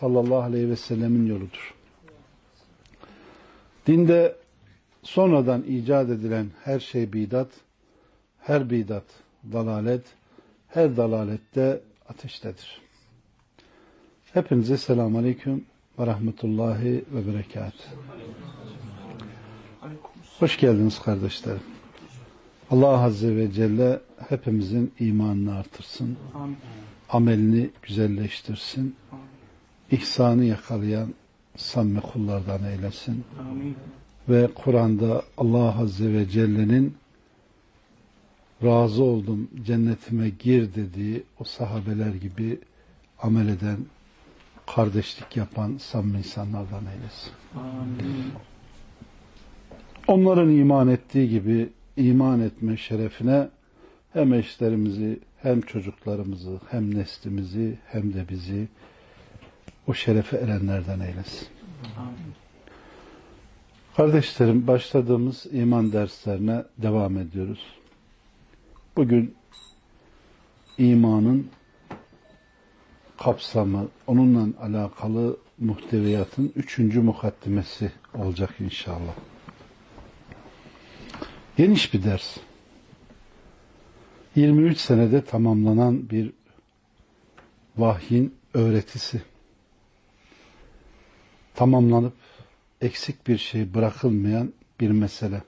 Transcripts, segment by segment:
sallallahu aleyhi ve sellemin yoludur. Dinde sonradan icat edilen her şey bidat, her bidat dalalet, her dalalette ateştedir. Hepinize selamun aleyküm ve rahmetullahi ve berekat. Hoş geldiniz kardeşlerim. Allah Azze ve Celle hepimizin imanını artırsın. Amelini güzelleştirsin. İhsanı yakalayan samimi kullardan eylesin. Ve Kur'an'da Allah Azze ve Celle'nin razı oldum cennetime gir dediği o sahabeler gibi amel eden, kardeşlik yapan samimi insanlardan eylesin. Amin. Onların iman ettiği gibi iman etme şerefine hem eşlerimizi, hem çocuklarımızı, hem neslimizi, hem de bizi o şerefe erenlerden eylesin. Kardeşlerim başladığımız iman derslerine devam ediyoruz. Bugün imanın kapsamı, onunla alakalı muhteviyatın üçüncü mukaddimesi olacak inşallah. Geniş bir ders. 23 senede tamamlanan bir vahyin öğretisi. Tamamlanıp eksik bir şey bırakılmayan bir mesele.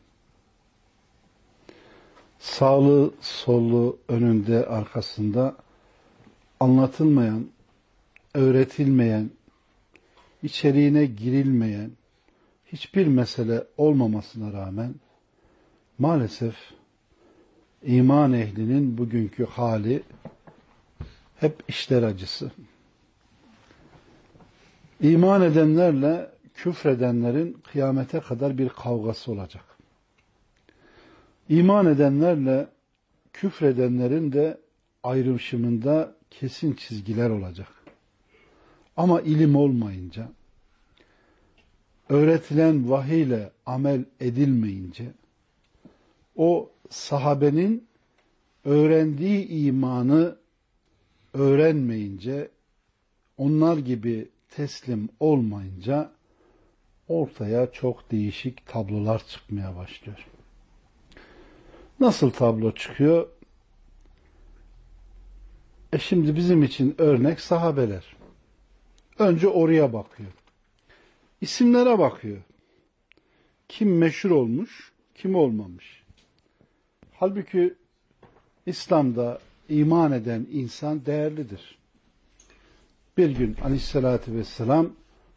Sağlı, sollu, önünde, arkasında anlatılmayan, öğretilmeyen, içeriğine girilmeyen hiçbir mesele olmamasına rağmen maalesef iman ehlinin bugünkü hali hep işler acısı. İman edenlerle küfredenlerin kıyamete kadar bir kavgası olacak. İman edenlerle küfredenlerin de ayrışımında kesin çizgiler olacak. Ama ilim olmayınca, öğretilen vahiyle amel edilmeyince, o sahabenin öğrendiği imanı öğrenmeyince, onlar gibi teslim olmayınca ortaya çok değişik tablolar çıkmaya başlıyor. Nasıl tablo çıkıyor? E şimdi bizim için örnek sahabeler. Önce oraya bakıyor. İsimlere bakıyor. Kim meşhur olmuş, kim olmamış. Halbuki İslam'da iman eden insan değerlidir. Bir gün aleyhissalatü vesselam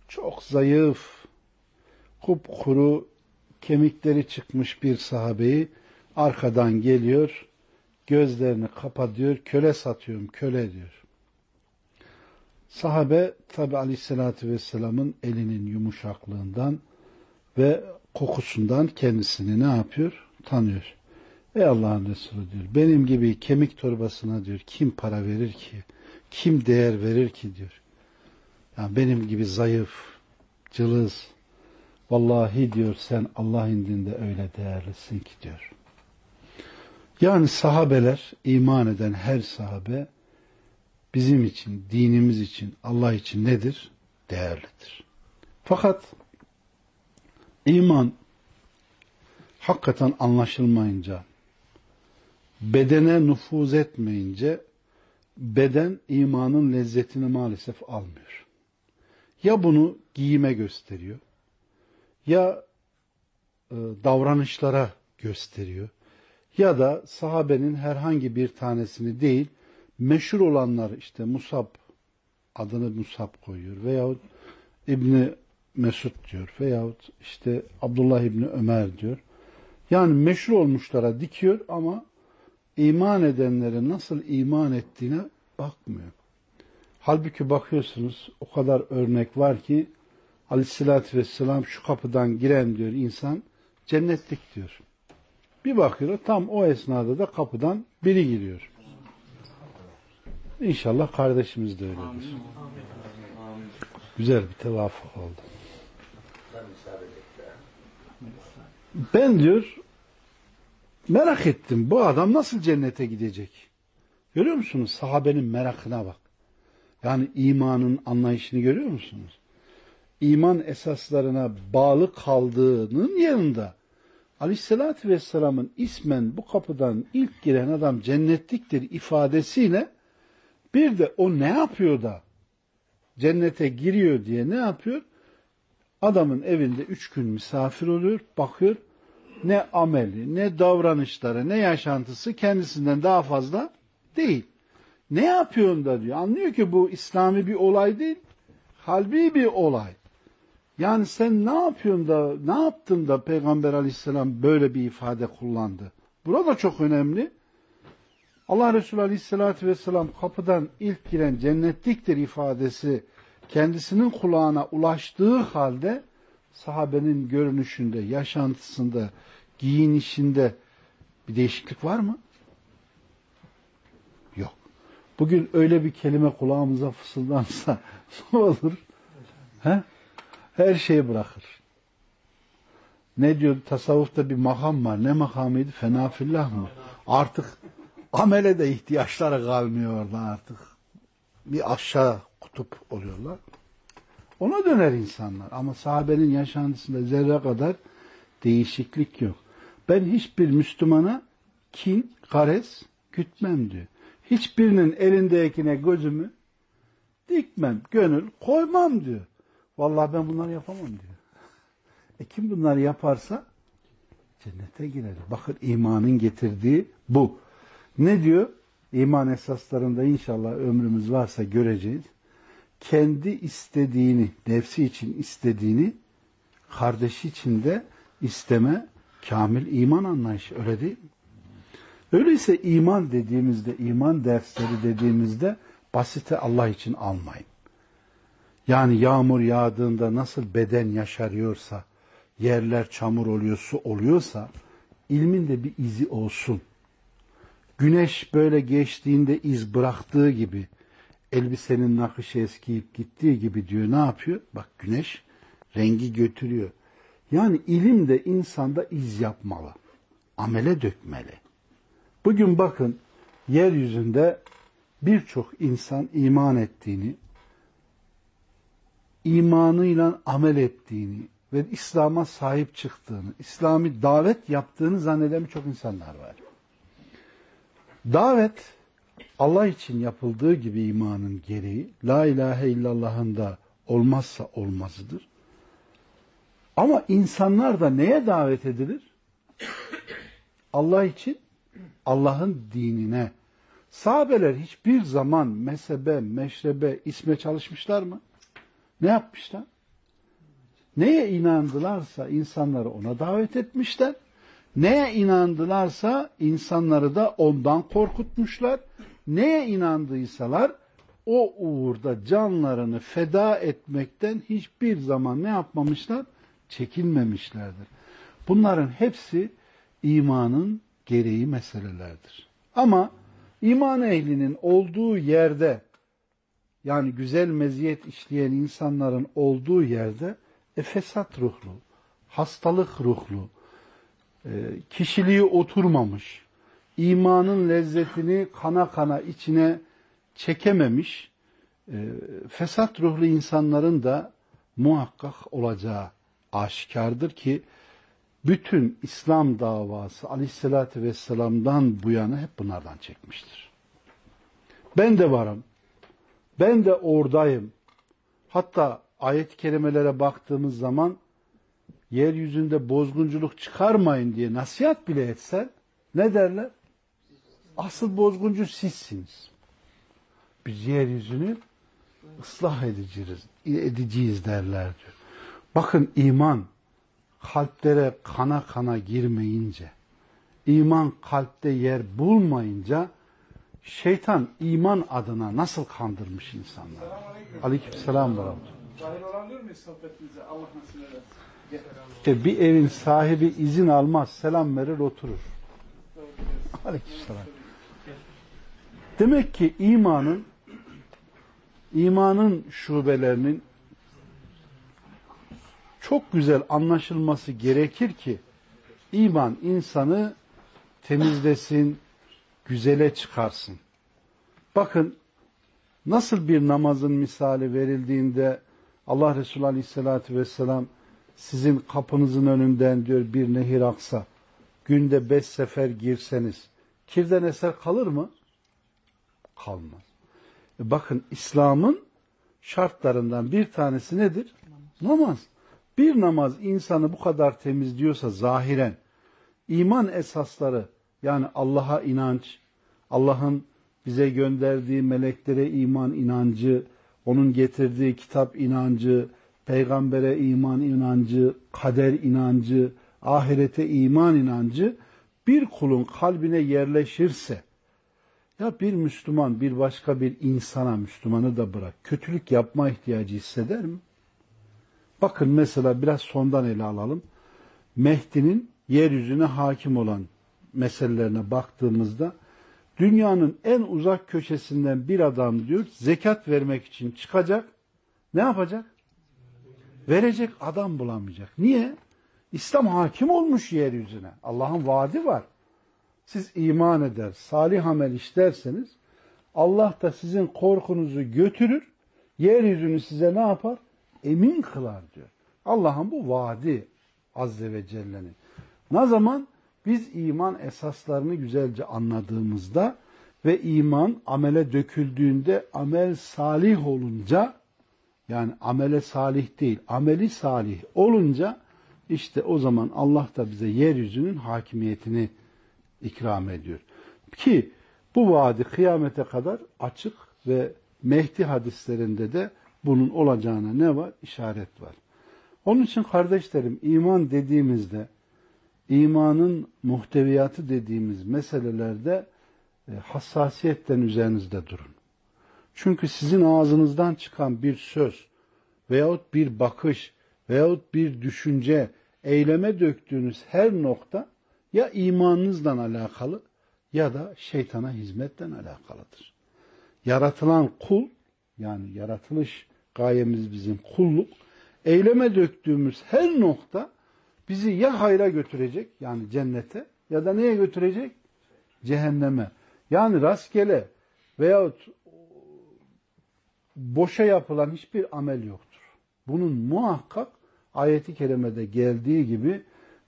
çok zayıf, kupkuru, kemikleri çıkmış bir sahabeyi arkadan geliyor, gözlerini kapatıyor, köle satıyorum, köle diyor. Sahabe tabi aleyhissalatü vesselamın elinin yumuşaklığından ve kokusundan kendisini ne yapıyor? Tanıyor. Ey Allah'ın Resulü diyor. Benim gibi kemik torbasına diyor kim para verir ki? Kim değer verir ki diyor. Yani benim gibi zayıf, cılız. Vallahi diyor sen Allah indinde öyle değerlisin ki diyor. Yani sahabeler, iman eden her sahabe bizim için, dinimiz için, Allah için nedir? Değerlidir. Fakat iman hakikaten anlaşılmayınca, bedene nüfuz etmeyince beden imanın lezzetini maalesef almıyor. Ya bunu giyime gösteriyor, ya e, davranışlara gösteriyor, ya da sahabenin herhangi bir tanesini değil, meşhur olanlar işte Musab adını Musab koyuyor veyahut İbni Mesud diyor veyahut işte Abdullah İbni Ömer diyor. Yani meşhur olmuşlara dikiyor ama iman edenlerin nasıl iman ettiğine bakmıyor. Halbuki bakıyorsunuz o kadar örnek var ki Aleyhisselatü Vesselam şu kapıdan giren diyor insan cennetlik diyor. Bir bakıyor tam o esnada da kapıdan biri giriyor. İnşallah kardeşimiz de öyledir. Güzel bir tevafuk oldu. Ben diyor merak ettim bu adam nasıl cennete gidecek? Görüyor musunuz? Sahabenin merakına bak. Yani imanın anlayışını görüyor musunuz? İman esaslarına bağlı kaldığının yanında Aleyhisselatü Vesselam'ın ismen bu kapıdan ilk giren adam cennetliktir ifadesiyle bir de o ne yapıyor da cennete giriyor diye ne yapıyor? Adamın evinde üç gün misafir oluyor, bakıyor ne ameli, ne davranışları, ne yaşantısı kendisinden daha fazla değil. Ne yapıyorsun da diyor. Anlıyor ki bu İslami bir olay değil, kalbi bir olay. Yani sen ne yapıyorsun da, ne yaptın da Peygamber aleyhisselam böyle bir ifade kullandı? Burada çok önemli. Allah Resulü aleyhissalatü vesselam kapıdan ilk giren cennetliktir ifadesi kendisinin kulağına ulaştığı halde sahabenin görünüşünde, yaşantısında, giyinişinde bir değişiklik var mı? Yok. Bugün öyle bir kelime kulağımıza fısıldansa ne olur? He? Her şeyi bırakır. Ne diyor? Tasavvufta bir makam var. Ne makamıydı? Fenafillah mı? Artık amele de ihtiyaçları kalmıyor orada artık. Bir aşağı kutup oluyorlar. Ona döner insanlar. Ama sahabenin yaşantısında zerre kadar değişiklik yok. Ben hiçbir Müslümana kin, kares gütmem diyor. Hiçbirinin elindekine gözümü dikmem, gönül koymam diyor. Vallahi ben bunları yapamam diyor. E kim bunları yaparsa cennete girer. Bakın imanın getirdiği bu. Ne diyor? İman esaslarında inşallah ömrümüz varsa göreceğiz. Kendi istediğini, nefsi için istediğini kardeşi için de isteme kamil iman anlayışı. Öyle değil mi? Öyleyse iman dediğimizde, iman dersleri dediğimizde basite Allah için almayın. Yani yağmur yağdığında nasıl beden yaşarıyorsa, yerler çamur oluyor, su oluyorsa, ilmin de bir izi olsun. Güneş böyle geçtiğinde iz bıraktığı gibi, elbisenin nakışı eskiyip gittiği gibi diyor ne yapıyor? Bak güneş rengi götürüyor. Yani ilim de insanda iz yapmalı. Amele dökmeli. Bugün bakın yeryüzünde birçok insan iman ettiğini, imanıyla amel ettiğini ve İslam'a sahip çıktığını, İslami davet yaptığını zanneden çok insanlar var. Davet Allah için yapıldığı gibi imanın gereği, La ilahe illallah'ın da olmazsa olmazıdır. Ama insanlar da neye davet edilir? Allah için, Allah'ın dinine. Sahabeler hiçbir zaman mezhebe, meşrebe, isme çalışmışlar mı? Ne yapmışlar? Neye inandılarsa insanları ona davet etmişler. Neye inandılarsa insanları da ondan korkutmuşlar. Neye inandıysalar o uğurda canlarını feda etmekten hiçbir zaman ne yapmamışlar? Çekinmemişlerdir. Bunların hepsi imanın gereği meselelerdir. Ama iman ehlinin olduğu yerde yani güzel meziyet işleyen insanların olduğu yerde e, fesat ruhlu, hastalık ruhlu, e, kişiliği oturmamış, imanın lezzetini kana kana içine çekememiş, e, fesat ruhlu insanların da muhakkak olacağı aşikardır ki bütün İslam davası aleyhissalatü vesselam'dan bu yana hep bunlardan çekmiştir. Ben de varım. Ben de oradayım. Hatta ayet-i kerimelere baktığımız zaman yeryüzünde bozgunculuk çıkarmayın diye nasihat bile etsen ne derler? Asıl bozguncu sizsiniz. Biz yeryüzünü ıslah edeceğiz, edeceğiz derler diyor. Bakın iman kalplere kana kana girmeyince, iman kalpte yer bulmayınca şeytan iman adına nasıl kandırmış insanları? Aleykümselam ve rahmetullah. Dahil olabilir miyiz sohbetimize? Allah nasip. Gel. İşte bir evin sahibi izin almaz, selam verir, oturur. Aleykümselam. Demek ki imanın imanın şubelerinin çok güzel anlaşılması gerekir ki iman insanı temizlesin, güzele çıkarsın. Bakın nasıl bir namazın misali verildiğinde Allah Resulü Aleyhisselatü Vesselam sizin kapınızın önünden diyor bir nehir aksa günde beş sefer girseniz kirden eser kalır mı? Kalmaz. E bakın İslam'ın şartlarından bir tanesi nedir? Namaz. Bir namaz insanı bu kadar temizliyorsa zahiren iman esasları yani Allah'a inanç, Allah'ın bize gönderdiği meleklere iman inancı, onun getirdiği kitap inancı, peygambere iman inancı, kader inancı, ahirete iman inancı bir kulun kalbine yerleşirse ya bir Müslüman bir başka bir insana Müslümanı da bırak kötülük yapma ihtiyacı hisseder mi? Bakın mesela biraz sondan ele alalım. Mehdi'nin yeryüzüne hakim olan meselelerine baktığımızda dünyanın en uzak köşesinden bir adam diyor zekat vermek için çıkacak. Ne yapacak? Verecek adam bulamayacak. Niye? İslam hakim olmuş yeryüzüne. Allah'ın vaadi var. Siz iman eder, salih amel işlerseniz Allah da sizin korkunuzu götürür, yeryüzünü size ne yapar? Emin kılar diyor. Allah'ın bu vaadi Azze ve Celle'nin. Ne zaman? Biz iman esaslarını güzelce anladığımızda ve iman amele döküldüğünde amel salih olunca yani amele salih değil ameli salih olunca işte o zaman Allah da bize yeryüzünün hakimiyetini ikram ediyor. Ki bu vaadi kıyamete kadar açık ve Mehdi hadislerinde de bunun olacağına ne var? İşaret var. Onun için kardeşlerim iman dediğimizde imanın muhteviyatı dediğimiz meselelerde e, hassasiyetten üzerinizde durun. Çünkü sizin ağzınızdan çıkan bir söz veyahut bir bakış veyahut bir düşünce, eyleme döktüğünüz her nokta ya imanınızla alakalı ya da şeytana hizmetten alakalıdır. Yaratılan kul yani yaratılış gayemiz bizim kulluk. Eyleme döktüğümüz her nokta bizi ya hayra götürecek yani cennete ya da neye götürecek? Cehenneme. Yani rastgele veyahut boşa yapılan hiçbir amel yoktur. Bunun muhakkak ayeti kerimede geldiği gibi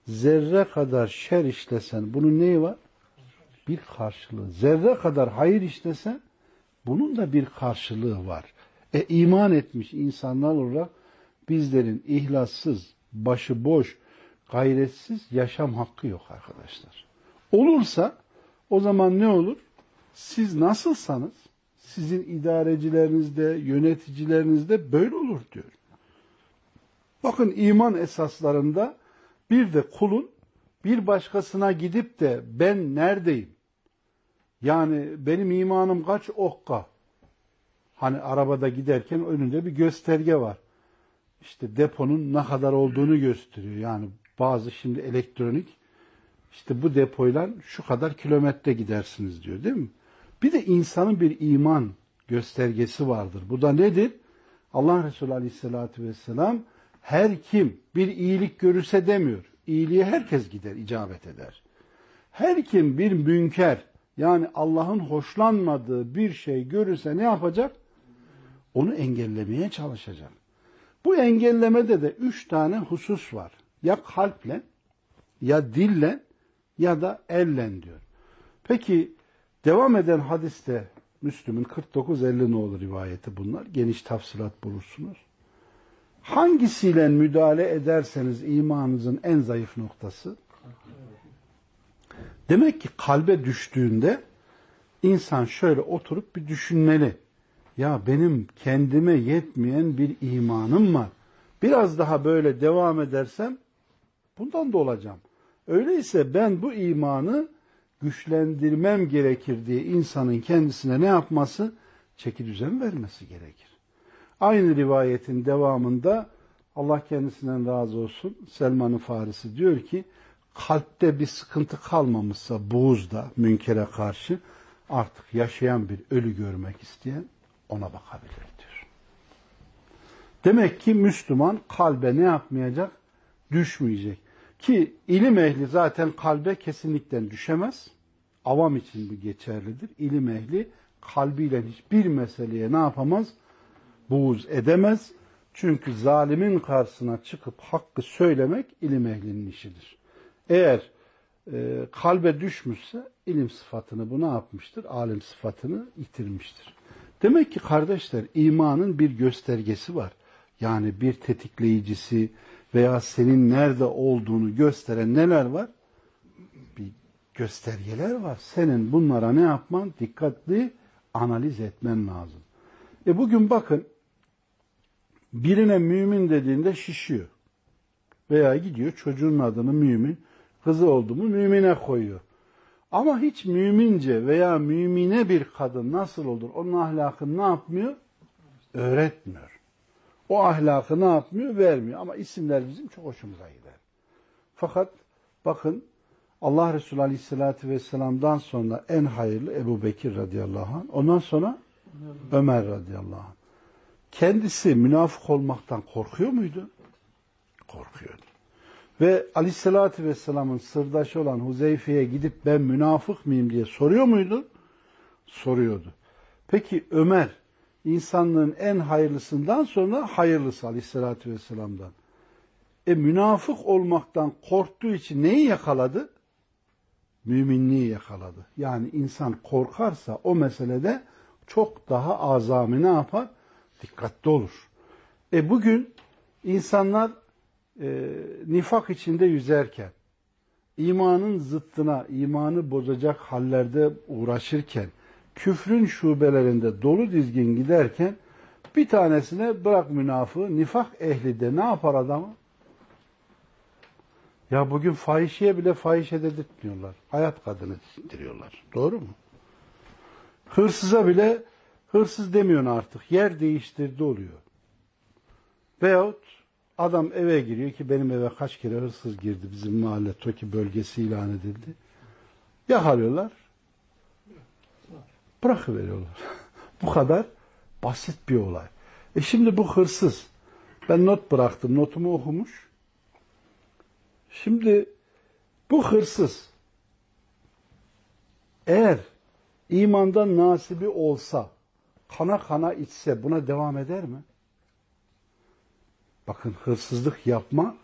zerre kadar şer işlesen bunun neyi var? Bir karşılığı. Zerre kadar hayır işlesen bunun da bir karşılığı var. E iman etmiş insanlar olarak bizlerin ihlassız, başıboş, gayretsiz yaşam hakkı yok arkadaşlar. Olursa o zaman ne olur? Siz nasılsanız sizin idarecilerinizde, yöneticilerinizde böyle olur diyor. Bakın iman esaslarında bir de kulun bir başkasına gidip de ben neredeyim? Yani benim imanım kaç okka? Hani arabada giderken önünde bir gösterge var. İşte deponun ne kadar olduğunu gösteriyor. Yani bazı şimdi elektronik işte bu depoyla şu kadar kilometre gidersiniz diyor değil mi? Bir de insanın bir iman göstergesi vardır. Bu da nedir? Allah Resulü Aleyhisselatü Vesselam her kim bir iyilik görürse demiyor. İyiliğe herkes gider, icabet eder. Her kim bir münker yani Allah'ın hoşlanmadığı bir şey görürse ne yapacak? Onu engellemeye çalışacak. Bu engellemede de üç tane husus var. Ya kalple, ya dille ya da ellen diyor. Peki devam eden hadiste Müslüm'ün 49-50 olur rivayeti bunlar. Geniş tafsilat bulursunuz. Hangisiyle müdahale ederseniz imanınızın en zayıf noktası? Demek ki kalbe düştüğünde insan şöyle oturup bir düşünmeli. Ya benim kendime yetmeyen bir imanım var. Biraz daha böyle devam edersem bundan da olacağım. Öyleyse ben bu imanı güçlendirmem gerekir diye insanın kendisine ne yapması? Çeki düzen vermesi gerekir. Aynı rivayetin devamında Allah kendisinden razı olsun Selman-ı Farisi diyor ki kalpte bir sıkıntı kalmamışsa buğuzda münkere karşı artık yaşayan bir ölü görmek isteyen ona bakabilir diyor. Demek ki Müslüman kalbe ne yapmayacak? Düşmeyecek. Ki ilim ehli zaten kalbe kesinlikle düşemez. Avam için bu geçerlidir. İlim ehli kalbiyle hiçbir meseleye ne yapamaz? Buğuz edemez. Çünkü zalimin karşısına çıkıp hakkı söylemek ilim ehlinin işidir. Eğer e, kalbe düşmüşse ilim sıfatını bu ne yapmıştır? Alim sıfatını yitirmiştir. Demek ki kardeşler imanın bir göstergesi var. Yani bir tetikleyicisi veya senin nerede olduğunu gösteren neler var? Bir göstergeler var. Senin bunlara ne yapman? Dikkatli analiz etmen lazım. E bugün bakın birine mümin dediğinde şişiyor. Veya gidiyor çocuğun adını mümin, kızı oldu mu mümine koyuyor. Ama hiç mümince veya mümine bir kadın nasıl olur? Onun ahlakını ne yapmıyor? Öğretmiyor. O ahlakı ne yapmıyor? Vermiyor. Ama isimler bizim çok hoşumuza gider. Fakat bakın Allah Resulü Aleyhisselatü Vesselam'dan sonra en hayırlı Ebu Bekir radıyallahu anh. Ondan sonra Ömer radıyallahu anh. Kendisi münafık olmaktan korkuyor muydu? Korkuyordu. Ve Aleyhisselatü Vesselam'ın sırdaşı olan Huzeyfe'ye gidip ben münafık mıyım diye soruyor muydu? Soruyordu. Peki Ömer insanlığın en hayırlısından sonra hayırlısı Aleyhisselatü Vesselam'dan. E münafık olmaktan korktuğu için neyi yakaladı? Müminliği yakaladı. Yani insan korkarsa o meselede çok daha azami ne yapar? Dikkatli olur. E bugün insanlar e, nifak içinde yüzerken, imanın zıttına, imanı bozacak hallerde uğraşırken, küfrün şubelerinde dolu dizgin giderken, bir tanesine bırak münafığı, nifak ehli de ne yapar adamı? Ya bugün fahişeye bile fahişe dedirtmiyorlar. Hayat kadını dindiriyorlar. Doğru mu? Hırsıza bile hırsız demiyorsun artık. Yer değiştirdi oluyor. Veyahut adam eve giriyor ki benim eve kaç kere hırsız girdi. Bizim mahalle TOKİ bölgesi ilan edildi. Yakalıyorlar. Bırakıveriyorlar. bu kadar basit bir olay. E şimdi bu hırsız. Ben not bıraktım. Notumu okumuş. Şimdi bu hırsız eğer imandan nasibi olsa, kana kana içse buna devam eder mi? Bakın hırsızlık yapma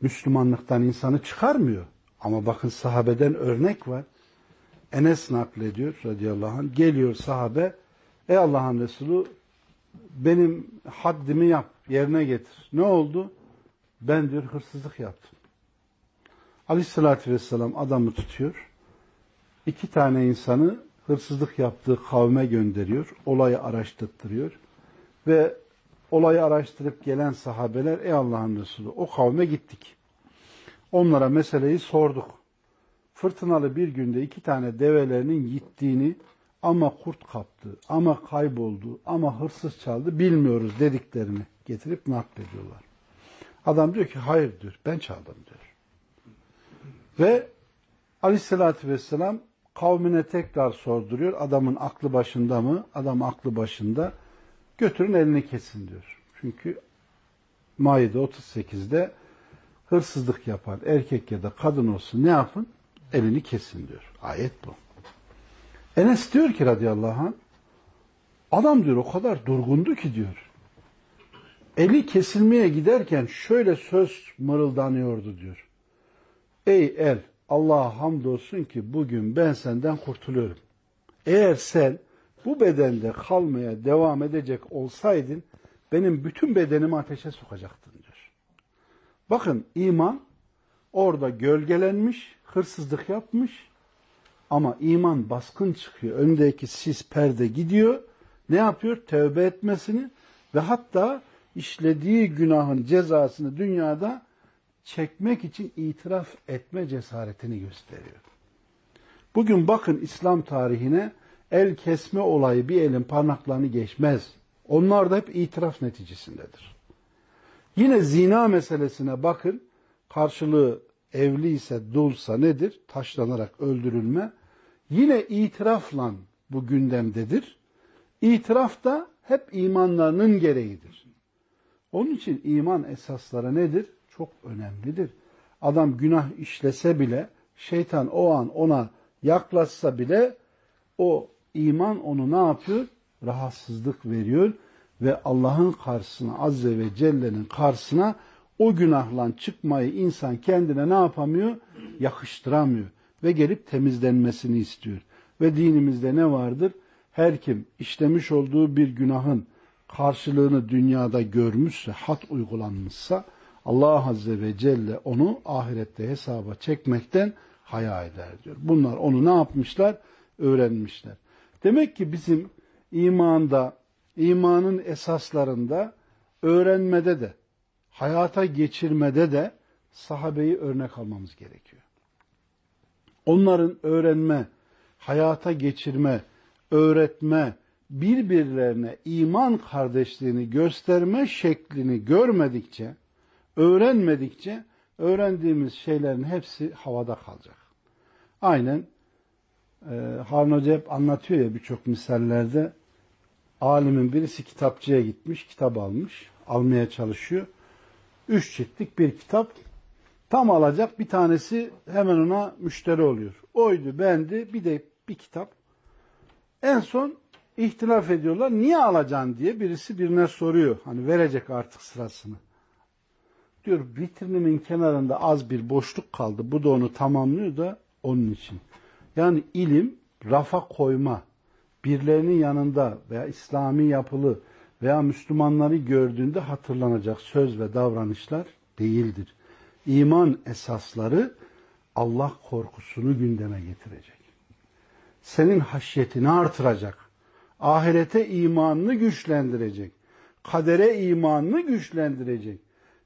Müslümanlıktan insanı çıkarmıyor. Ama bakın sahabeden örnek var. Enes naklediyor radıyallahu anh. Geliyor sahabe. Ey Allah'ın Resulü benim haddimi yap, yerine getir. Ne oldu? Ben diyor hırsızlık yaptım. Aleyhissalatü vesselam adamı tutuyor. İki tane insanı hırsızlık yaptığı kavme gönderiyor. Olayı araştırtırıyor. Ve olayı araştırıp gelen sahabeler ey Allah'ın Resulü o kavme gittik. Onlara meseleyi sorduk. Fırtınalı bir günde iki tane develerinin gittiğini ama kurt kaptı, ama kayboldu, ama hırsız çaldı bilmiyoruz dediklerini getirip naklediyorlar. Adam diyor ki hayır diyor ben çaldım diyor. Ve aleyhissalatü vesselam kavmine tekrar sorduruyor. Adamın aklı başında mı? Adam aklı başında. Götürün elini kesin diyor. Çünkü Maide 38'de hırsızlık yapan erkek ya da kadın olsun ne yapın? Elini kesin diyor. Ayet bu. Enes diyor ki radıyallahu anh adam diyor o kadar durgundu ki diyor. Eli kesilmeye giderken şöyle söz mırıldanıyordu diyor. Ey el Allah'a hamdolsun ki bugün ben senden kurtuluyorum. Eğer sen bu bedende kalmaya devam edecek olsaydın benim bütün bedenimi ateşe sokacaktın diyor. Bakın iman orada gölgelenmiş, hırsızlık yapmış ama iman baskın çıkıyor. Öndeki sis perde gidiyor. Ne yapıyor? Tövbe etmesini ve hatta işlediği günahın cezasını dünyada çekmek için itiraf etme cesaretini gösteriyor. Bugün bakın İslam tarihine el kesme olayı bir elin parmaklarını geçmez. Onlar da hep itiraf neticesindedir. Yine zina meselesine bakın. Karşılığı evli ise dulsa nedir? Taşlanarak öldürülme. Yine itirafla bu gündemdedir. İtiraf da hep imanlarının gereğidir. Onun için iman esasları nedir? Çok önemlidir. Adam günah işlese bile, şeytan o an ona yaklaşsa bile o iman onu ne yapıyor? Rahatsızlık veriyor ve Allah'ın karşısına, Azze ve Celle'nin karşısına o günahla çıkmayı insan kendine ne yapamıyor? Yakıştıramıyor ve gelip temizlenmesini istiyor. Ve dinimizde ne vardır? Her kim işlemiş olduğu bir günahın karşılığını dünyada görmüşse, hat uygulanmışsa Allah Azze ve Celle onu ahirette hesaba çekmekten haya eder diyor. Bunlar onu ne yapmışlar? Öğrenmişler. Demek ki bizim imanda, imanın esaslarında, öğrenmede de, hayata geçirmede de sahabeyi örnek almamız gerekiyor. Onların öğrenme, hayata geçirme, öğretme, birbirlerine iman kardeşliğini gösterme şeklini görmedikçe, öğrenmedikçe öğrendiğimiz şeylerin hepsi havada kalacak. Aynen e, Harun Hoca hep anlatıyor ya birçok misallerde alimin birisi kitapçıya gitmiş, kitap almış, almaya çalışıyor. Üç ciltlik bir kitap tam alacak bir tanesi hemen ona müşteri oluyor. Oydu, bendi, bir de bir kitap. En son ihtilaf ediyorlar. Niye alacaksın diye birisi birine soruyor. Hani verecek artık sırasını. Diyor vitrinimin kenarında az bir boşluk kaldı. Bu da onu tamamlıyor da onun için. Yani ilim rafa koyma, birilerinin yanında veya İslami yapılı veya Müslümanları gördüğünde hatırlanacak söz ve davranışlar değildir. İman esasları Allah korkusunu gündeme getirecek. Senin haşyetini artıracak. Ahirete imanını güçlendirecek. Kadere imanını güçlendirecek.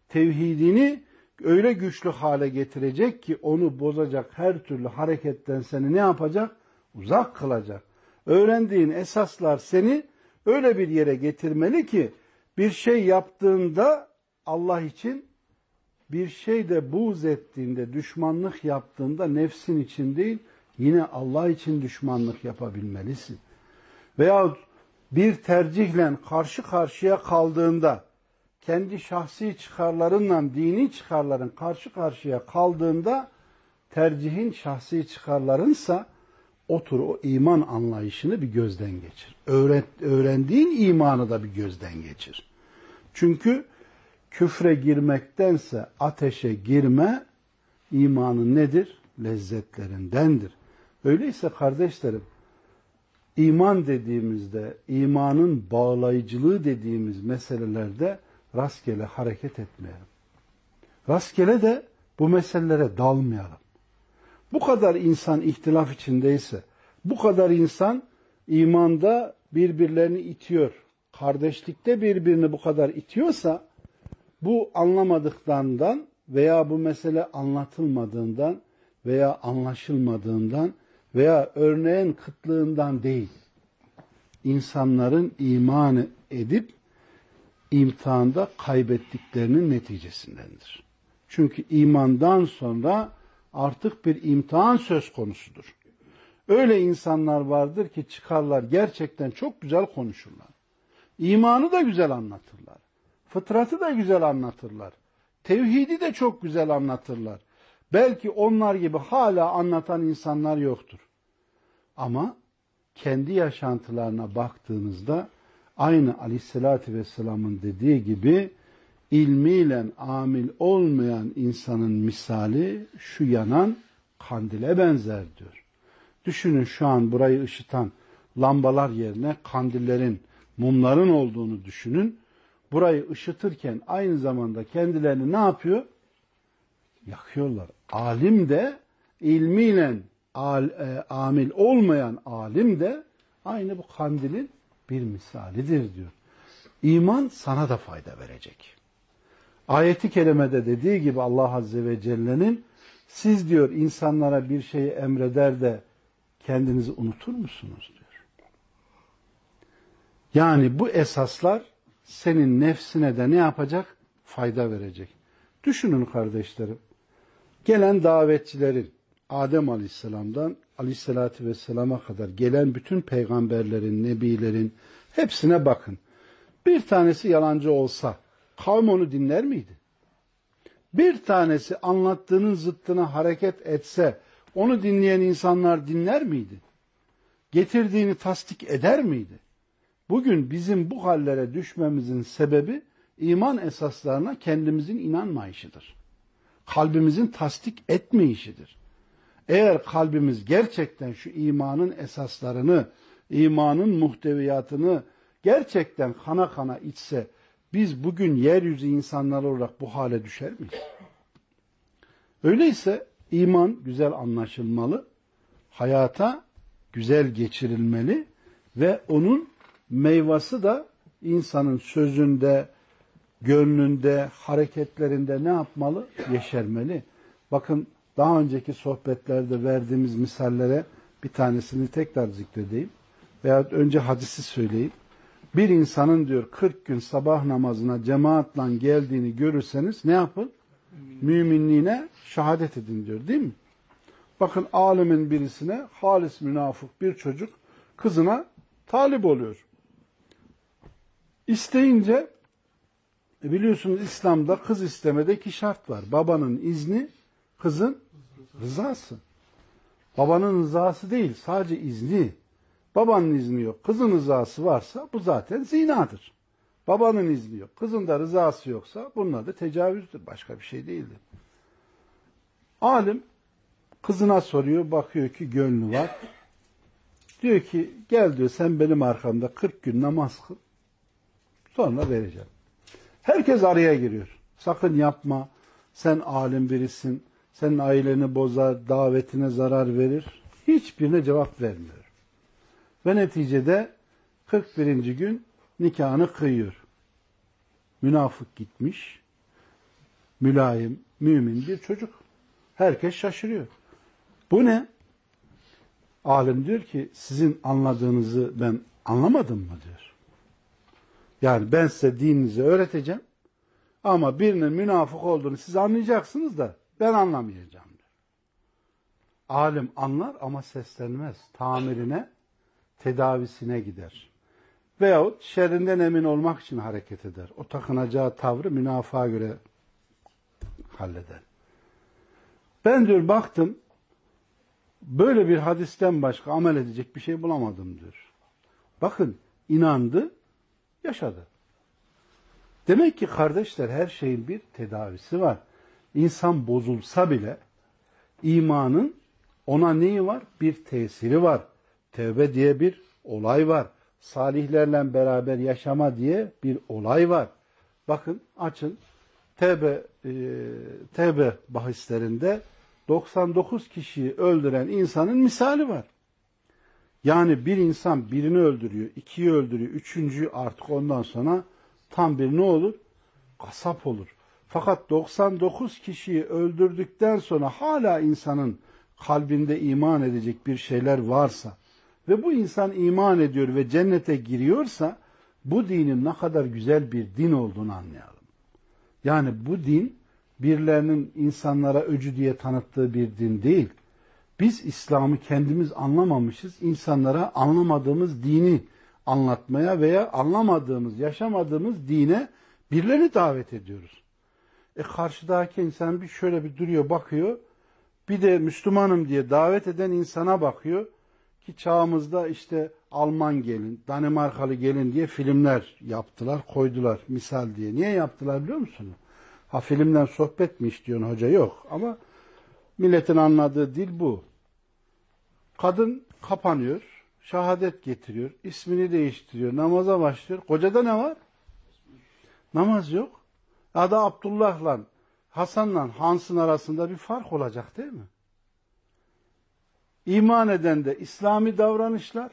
Tevhidini öyle güçlü hale getirecek ki onu bozacak her türlü hareketten seni ne yapacak? Uzak kılacak. Öğrendiğin esaslar seni öyle bir yere getirmeli ki bir şey yaptığında Allah için bir şey de buğz ettiğinde, düşmanlık yaptığında nefsin için değil, yine Allah için düşmanlık yapabilmelisin. Veya bir tercihle karşı karşıya kaldığında, kendi şahsi çıkarlarınla dini çıkarların karşı karşıya kaldığında, tercihin şahsi çıkarlarınsa, otur o iman anlayışını bir gözden geçir. Öğret, öğrendiğin imanı da bir gözden geçir. Çünkü küfre girmektense ateşe girme imanın nedir? Lezzetlerindendir. Öyleyse kardeşlerim iman dediğimizde, imanın bağlayıcılığı dediğimiz meselelerde rastgele hareket etmeyelim. Rastgele de bu meselelere dalmayalım. Bu kadar insan ihtilaf içindeyse, bu kadar insan imanda birbirlerini itiyor, kardeşlikte birbirini bu kadar itiyorsa, bu anlamadıklarından veya bu mesele anlatılmadığından veya anlaşılmadığından veya örneğin kıtlığından değil. İnsanların iman edip imtihanda kaybettiklerinin neticesindendir. Çünkü imandan sonra artık bir imtihan söz konusudur. Öyle insanlar vardır ki çıkarlar gerçekten çok güzel konuşurlar. İmanı da güzel anlatırlar. Fıtratı da güzel anlatırlar. Tevhidi de çok güzel anlatırlar. Belki onlar gibi hala anlatan insanlar yoktur. Ama kendi yaşantılarına baktığınızda aynı aleyhissalatü vesselamın dediği gibi ilmiyle amil olmayan insanın misali şu yanan kandile benzer diyor. Düşünün şu an burayı ışıtan lambalar yerine kandillerin, mumların olduğunu düşünün. Burayı ışıtırken aynı zamanda kendilerini ne yapıyor? Yakıyorlar. Alim de ilmiyle al, e, amil olmayan alim de aynı bu kandilin bir misalidir diyor. İman sana da fayda verecek. Ayeti kerimede dediği gibi Allah Azze ve Celle'nin siz diyor insanlara bir şeyi emreder de kendinizi unutur musunuz diyor. Yani bu esaslar senin nefsine de ne yapacak? Fayda verecek. Düşünün kardeşlerim. Gelen davetçilerin Adem Aleyhisselam'dan Aleyhisselatü Vesselam'a kadar gelen bütün peygamberlerin, nebilerin hepsine bakın. Bir tanesi yalancı olsa kavm onu dinler miydi? Bir tanesi anlattığının zıttına hareket etse onu dinleyen insanlar dinler miydi? Getirdiğini tasdik eder miydi? Bugün bizim bu hallere düşmemizin sebebi iman esaslarına kendimizin inanmayışıdır. Kalbimizin tasdik etmeyişidir. Eğer kalbimiz gerçekten şu imanın esaslarını, imanın muhteviyatını gerçekten kana kana içse biz bugün yeryüzü insanları olarak bu hale düşer miyiz? Öyleyse iman güzel anlaşılmalı, hayata güzel geçirilmeli ve onun meyvası da insanın sözünde, gönlünde, hareketlerinde ne yapmalı? Yeşermeli. Bakın daha önceki sohbetlerde verdiğimiz misallere bir tanesini tekrar zikredeyim. Veya önce hadisi söyleyeyim. Bir insanın diyor 40 gün sabah namazına cemaatle geldiğini görürseniz ne yapın? Müminliğine şehadet edin diyor değil mi? Bakın alimin birisine halis münafık bir çocuk kızına talip oluyor. İsteyince e biliyorsunuz İslam'da kız istemede iki şart var. Babanın izni, kızın rızası. Babanın rızası değil, sadece izni. Babanın izni yok, kızın rızası varsa bu zaten zinadır. Babanın izni yok, kızın da rızası yoksa bunlar da tecavüzdür. Başka bir şey değildir. Alim kızına soruyor, bakıyor ki gönlü var. Diyor ki gel diyor sen benim arkamda 40 gün namaz kıl. Sonra vereceğim. Herkes araya giriyor. Sakın yapma. Sen alim birisin. Senin aileni bozar, davetine zarar verir. Hiçbirine cevap vermiyor. Ve neticede 41. gün nikahını kıyıyor. Münafık gitmiş. Mülayim, mümin bir çocuk. Herkes şaşırıyor. Bu ne? Alim diyor ki sizin anladığınızı ben anlamadım mı diyor. Yani ben size dininizi öğreteceğim ama birinin münafık olduğunu siz anlayacaksınız da ben anlamayacağım diyor. Alim anlar ama seslenmez. Tamirine, tedavisine gider. Veyahut şerrinden emin olmak için hareket eder. O takınacağı tavrı münafığa göre halleder. Ben diyor baktım böyle bir hadisten başka amel edecek bir şey bulamadım diyor. Bakın inandı, yaşadı. Demek ki kardeşler her şeyin bir tedavisi var. İnsan bozulsa bile imanın ona neyi var? Bir tesiri var. Tevbe diye bir olay var. Salihlerle beraber yaşama diye bir olay var. Bakın açın tevbe, e, tevbe bahislerinde 99 kişiyi öldüren insanın misali var. Yani bir insan birini öldürüyor, ikiyi öldürüyor, üçüncüyü artık ondan sonra tam bir ne olur? Kasap olur. Fakat 99 kişiyi öldürdükten sonra hala insanın kalbinde iman edecek bir şeyler varsa ve bu insan iman ediyor ve cennete giriyorsa bu dinin ne kadar güzel bir din olduğunu anlayalım. Yani bu din birilerinin insanlara öcü diye tanıttığı bir din değil. Biz İslam'ı kendimiz anlamamışız. İnsanlara anlamadığımız dini anlatmaya veya anlamadığımız, yaşamadığımız dine birilerini davet ediyoruz. E karşıdaki insan bir şöyle bir duruyor, bakıyor. Bir de Müslümanım diye davet eden insana bakıyor. Ki çağımızda işte Alman gelin, Danimarkalı gelin diye filmler yaptılar, koydular misal diye. Niye yaptılar biliyor musunuz? Ha filmden sohbet mi istiyorsun hoca? Yok. Ama milletin anladığı dil bu. Kadın kapanıyor, şehadet getiriyor, ismini değiştiriyor, namaza başlıyor. Kocada ne var? Namaz yok. Adı Abdullah'la Hasan'la Hans'ın arasında bir fark olacak değil mi? İman eden de İslami davranışlar,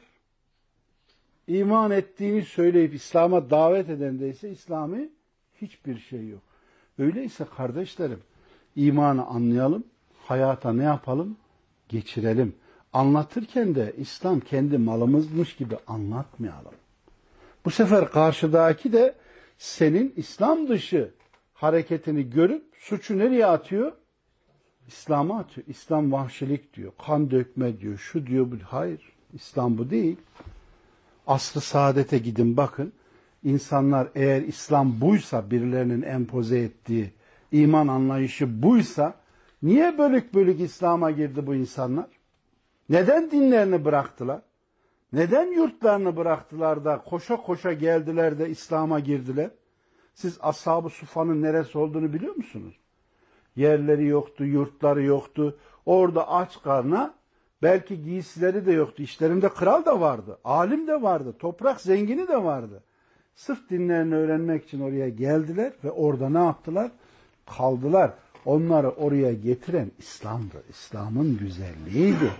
iman ettiğini söyleyip İslam'a davet eden de ise İslami hiçbir şey yok. Öyleyse kardeşlerim imanı anlayalım, hayata ne yapalım? Geçirelim. Anlatırken de İslam kendi malımızmış gibi anlatmayalım. Bu sefer karşıdaki de senin İslam dışı hareketini görüp suçu nereye atıyor? İslam'a atıyor. İslam vahşilik diyor. Kan dökme diyor. Şu diyor. Bu. Hayır. İslam bu değil. Aslı saadete gidin bakın. İnsanlar eğer İslam buysa birilerinin empoze ettiği iman anlayışı buysa niye bölük bölük İslam'a girdi bu insanlar? Neden dinlerini bıraktılar? Neden yurtlarını bıraktılar da koşa koşa geldiler de İslam'a girdiler? Siz Ashab-ı Sufa'nın neresi olduğunu biliyor musunuz? Yerleri yoktu, yurtları yoktu. Orada aç karna belki giysileri de yoktu. İşlerinde kral da vardı, alim de vardı, toprak zengini de vardı. Sırf dinlerini öğrenmek için oraya geldiler ve orada ne yaptılar? Kaldılar. Onları oraya getiren İslam'dı. İslam'ın güzelliğiydi.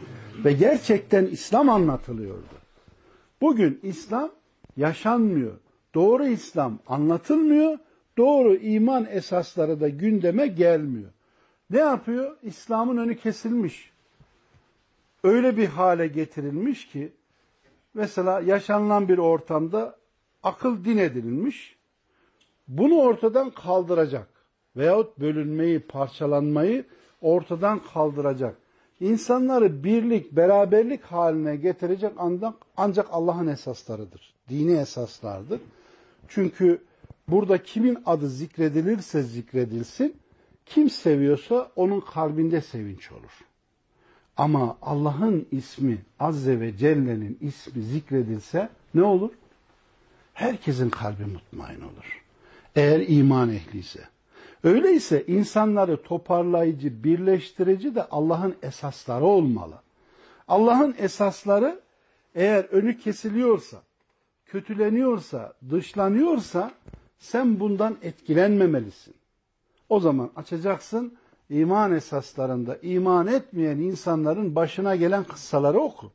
Ve gerçekten İslam anlatılıyordu. Bugün İslam yaşanmıyor. Doğru İslam anlatılmıyor. Doğru iman esasları da gündeme gelmiyor. Ne yapıyor? İslam'ın önü kesilmiş. Öyle bir hale getirilmiş ki mesela yaşanılan bir ortamda akıl din edilmiş. Bunu ortadan kaldıracak veyahut bölünmeyi, parçalanmayı ortadan kaldıracak. İnsanları birlik, beraberlik haline getirecek ancak, ancak Allah'ın esaslarıdır. Dini esaslardır. Çünkü burada kimin adı zikredilirse zikredilsin, kim seviyorsa onun kalbinde sevinç olur. Ama Allah'ın ismi, Azze ve Celle'nin ismi zikredilse ne olur? Herkesin kalbi mutmain olur. Eğer iman ehliyse. Öyleyse insanları toparlayıcı, birleştirici de Allah'ın esasları olmalı. Allah'ın esasları eğer önü kesiliyorsa, kötüleniyorsa, dışlanıyorsa sen bundan etkilenmemelisin. O zaman açacaksın iman esaslarında iman etmeyen insanların başına gelen kıssaları oku.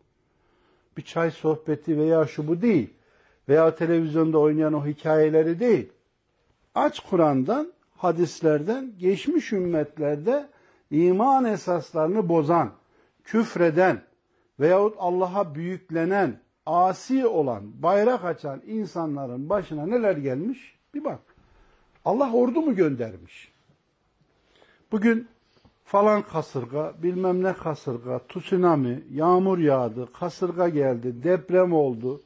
Bir çay sohbeti veya şu bu değil. Veya televizyonda oynayan o hikayeleri değil. Aç Kur'an'dan hadislerden geçmiş ümmetlerde iman esaslarını bozan, küfreden veyahut Allah'a büyüklenen, asi olan, bayrak açan insanların başına neler gelmiş? Bir bak. Allah ordu mu göndermiş? Bugün falan kasırga, bilmem ne kasırga, tsunami, yağmur yağdı, kasırga geldi, deprem oldu.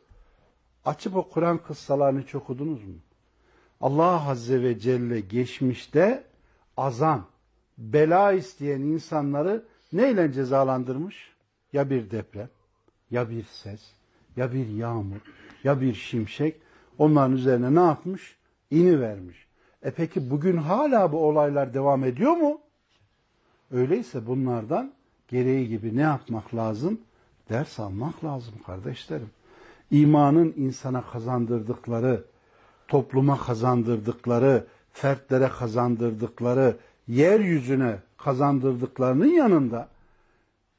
Açıp o Kur'an kıssalarını hiç okudunuz mu? Allah Azze ve Celle geçmişte azam, bela isteyen insanları neyle cezalandırmış? Ya bir deprem, ya bir ses, ya bir yağmur, ya bir şimşek onların üzerine ne yapmış? İni vermiş. E peki bugün hala bu olaylar devam ediyor mu? Öyleyse bunlardan gereği gibi ne yapmak lazım? Ders almak lazım kardeşlerim. İmanın insana kazandırdıkları, topluma kazandırdıkları, fertlere kazandırdıkları, yeryüzüne kazandırdıklarının yanında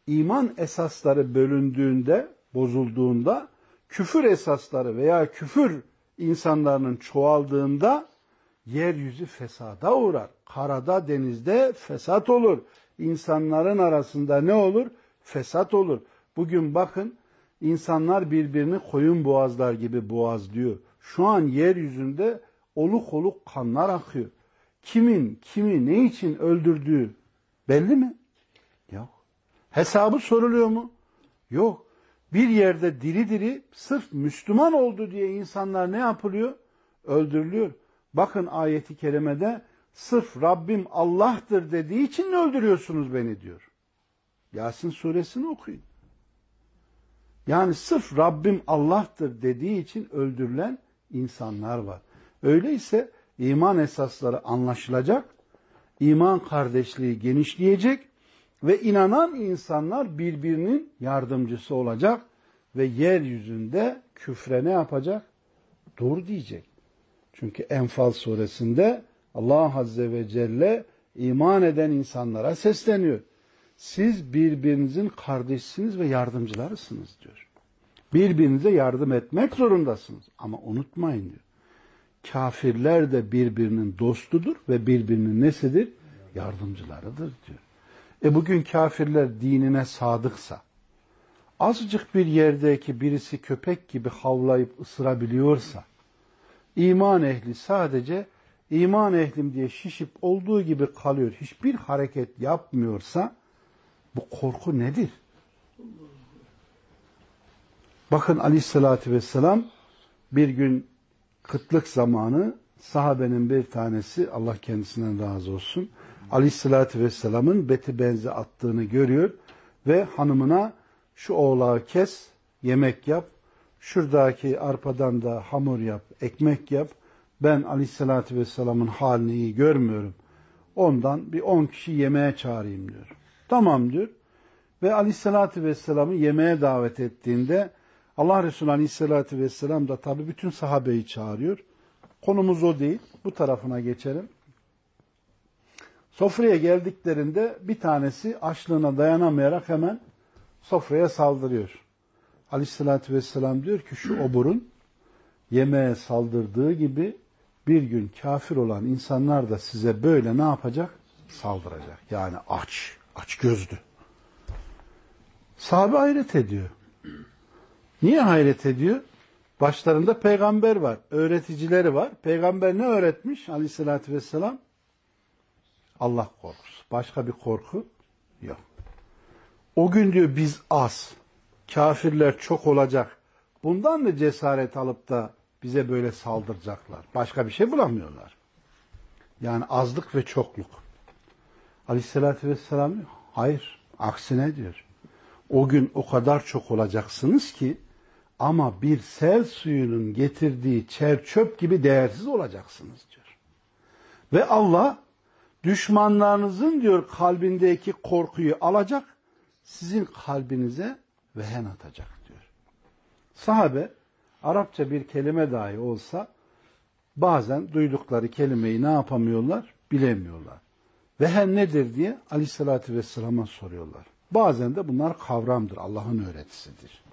iman esasları bölündüğünde, bozulduğunda, küfür esasları veya küfür insanların çoğaldığında yeryüzü fesada uğrar. Karada, denizde fesat olur. İnsanların arasında ne olur? Fesat olur. Bugün bakın insanlar birbirini koyun boğazlar gibi boğazlıyor. Şu an yeryüzünde oluk oluk kanlar akıyor. Kimin kimi ne için öldürdüğü belli mi? Yok. Hesabı soruluyor mu? Yok. Bir yerde diri diri sırf Müslüman oldu diye insanlar ne yapılıyor? Öldürülüyor. Bakın ayeti kerimede sırf Rabbim Allah'tır dediği için öldürüyorsunuz beni diyor. Yasin suresini okuyun. Yani sırf Rabbim Allah'tır dediği için öldürülen insanlar var. Öyleyse iman esasları anlaşılacak, iman kardeşliği genişleyecek ve inanan insanlar birbirinin yardımcısı olacak ve yeryüzünde küfre ne yapacak? Dur diyecek. Çünkü Enfal suresinde Allah Azze ve Celle iman eden insanlara sesleniyor. Siz birbirinizin kardeşsiniz ve yardımcılarısınız diyor. Birbirinize yardım etmek zorundasınız. Ama unutmayın diyor. Kafirler de birbirinin dostudur ve birbirinin nesidir? Yardımcılarıdır diyor. E bugün kafirler dinine sadıksa, azıcık bir yerdeki birisi köpek gibi havlayıp ısırabiliyorsa, iman ehli sadece iman ehlim diye şişip olduğu gibi kalıyor, hiçbir hareket yapmıyorsa, bu korku nedir? Bakın aleyhissalatü vesselam bir gün kıtlık zamanı sahabenin bir tanesi Allah kendisinden razı olsun aleyhissalatü vesselamın beti benzi attığını görüyor ve hanımına şu oğlağı kes yemek yap şuradaki arpadan da hamur yap ekmek yap ben aleyhissalatü vesselamın halini iyi görmüyorum ondan bir on kişi yemeğe çağırayım diyor tamam diyor ve aleyhissalatü vesselamı yemeğe davet ettiğinde Allah Resulü Aleyhisselatü Vesselam da tabi bütün sahabeyi çağırıyor. Konumuz o değil. Bu tarafına geçelim. Sofraya geldiklerinde bir tanesi açlığına dayanamayarak hemen sofraya saldırıyor. Aleyhisselatü Vesselam diyor ki şu oburun yemeğe saldırdığı gibi bir gün kafir olan insanlar da size böyle ne yapacak? Saldıracak. Yani aç, aç gözlü. Sahabe hayret ediyor. Niye hayret ediyor? Başlarında peygamber var, öğreticileri var. Peygamber ne öğretmiş aleyhissalatü vesselam? Allah korkusu. Başka bir korku yok. O gün diyor biz az, kafirler çok olacak. Bundan mı cesaret alıp da bize böyle saldıracaklar? Başka bir şey bulamıyorlar. Yani azlık ve çokluk. Aleyhissalatü vesselam hayır, aksine diyor. O gün o kadar çok olacaksınız ki ama bir sel suyunun getirdiği çer çöp gibi değersiz olacaksınız diyor. Ve Allah düşmanlarınızın diyor kalbindeki korkuyu alacak, sizin kalbinize vehen atacak diyor. Sahabe Arapça bir kelime dahi olsa bazen duydukları kelimeyi ne yapamıyorlar? Bilemiyorlar. Vehen nedir diye aleyhissalatü vesselama soruyorlar. Bazen de bunlar kavramdır, Allah'ın öğretisidir.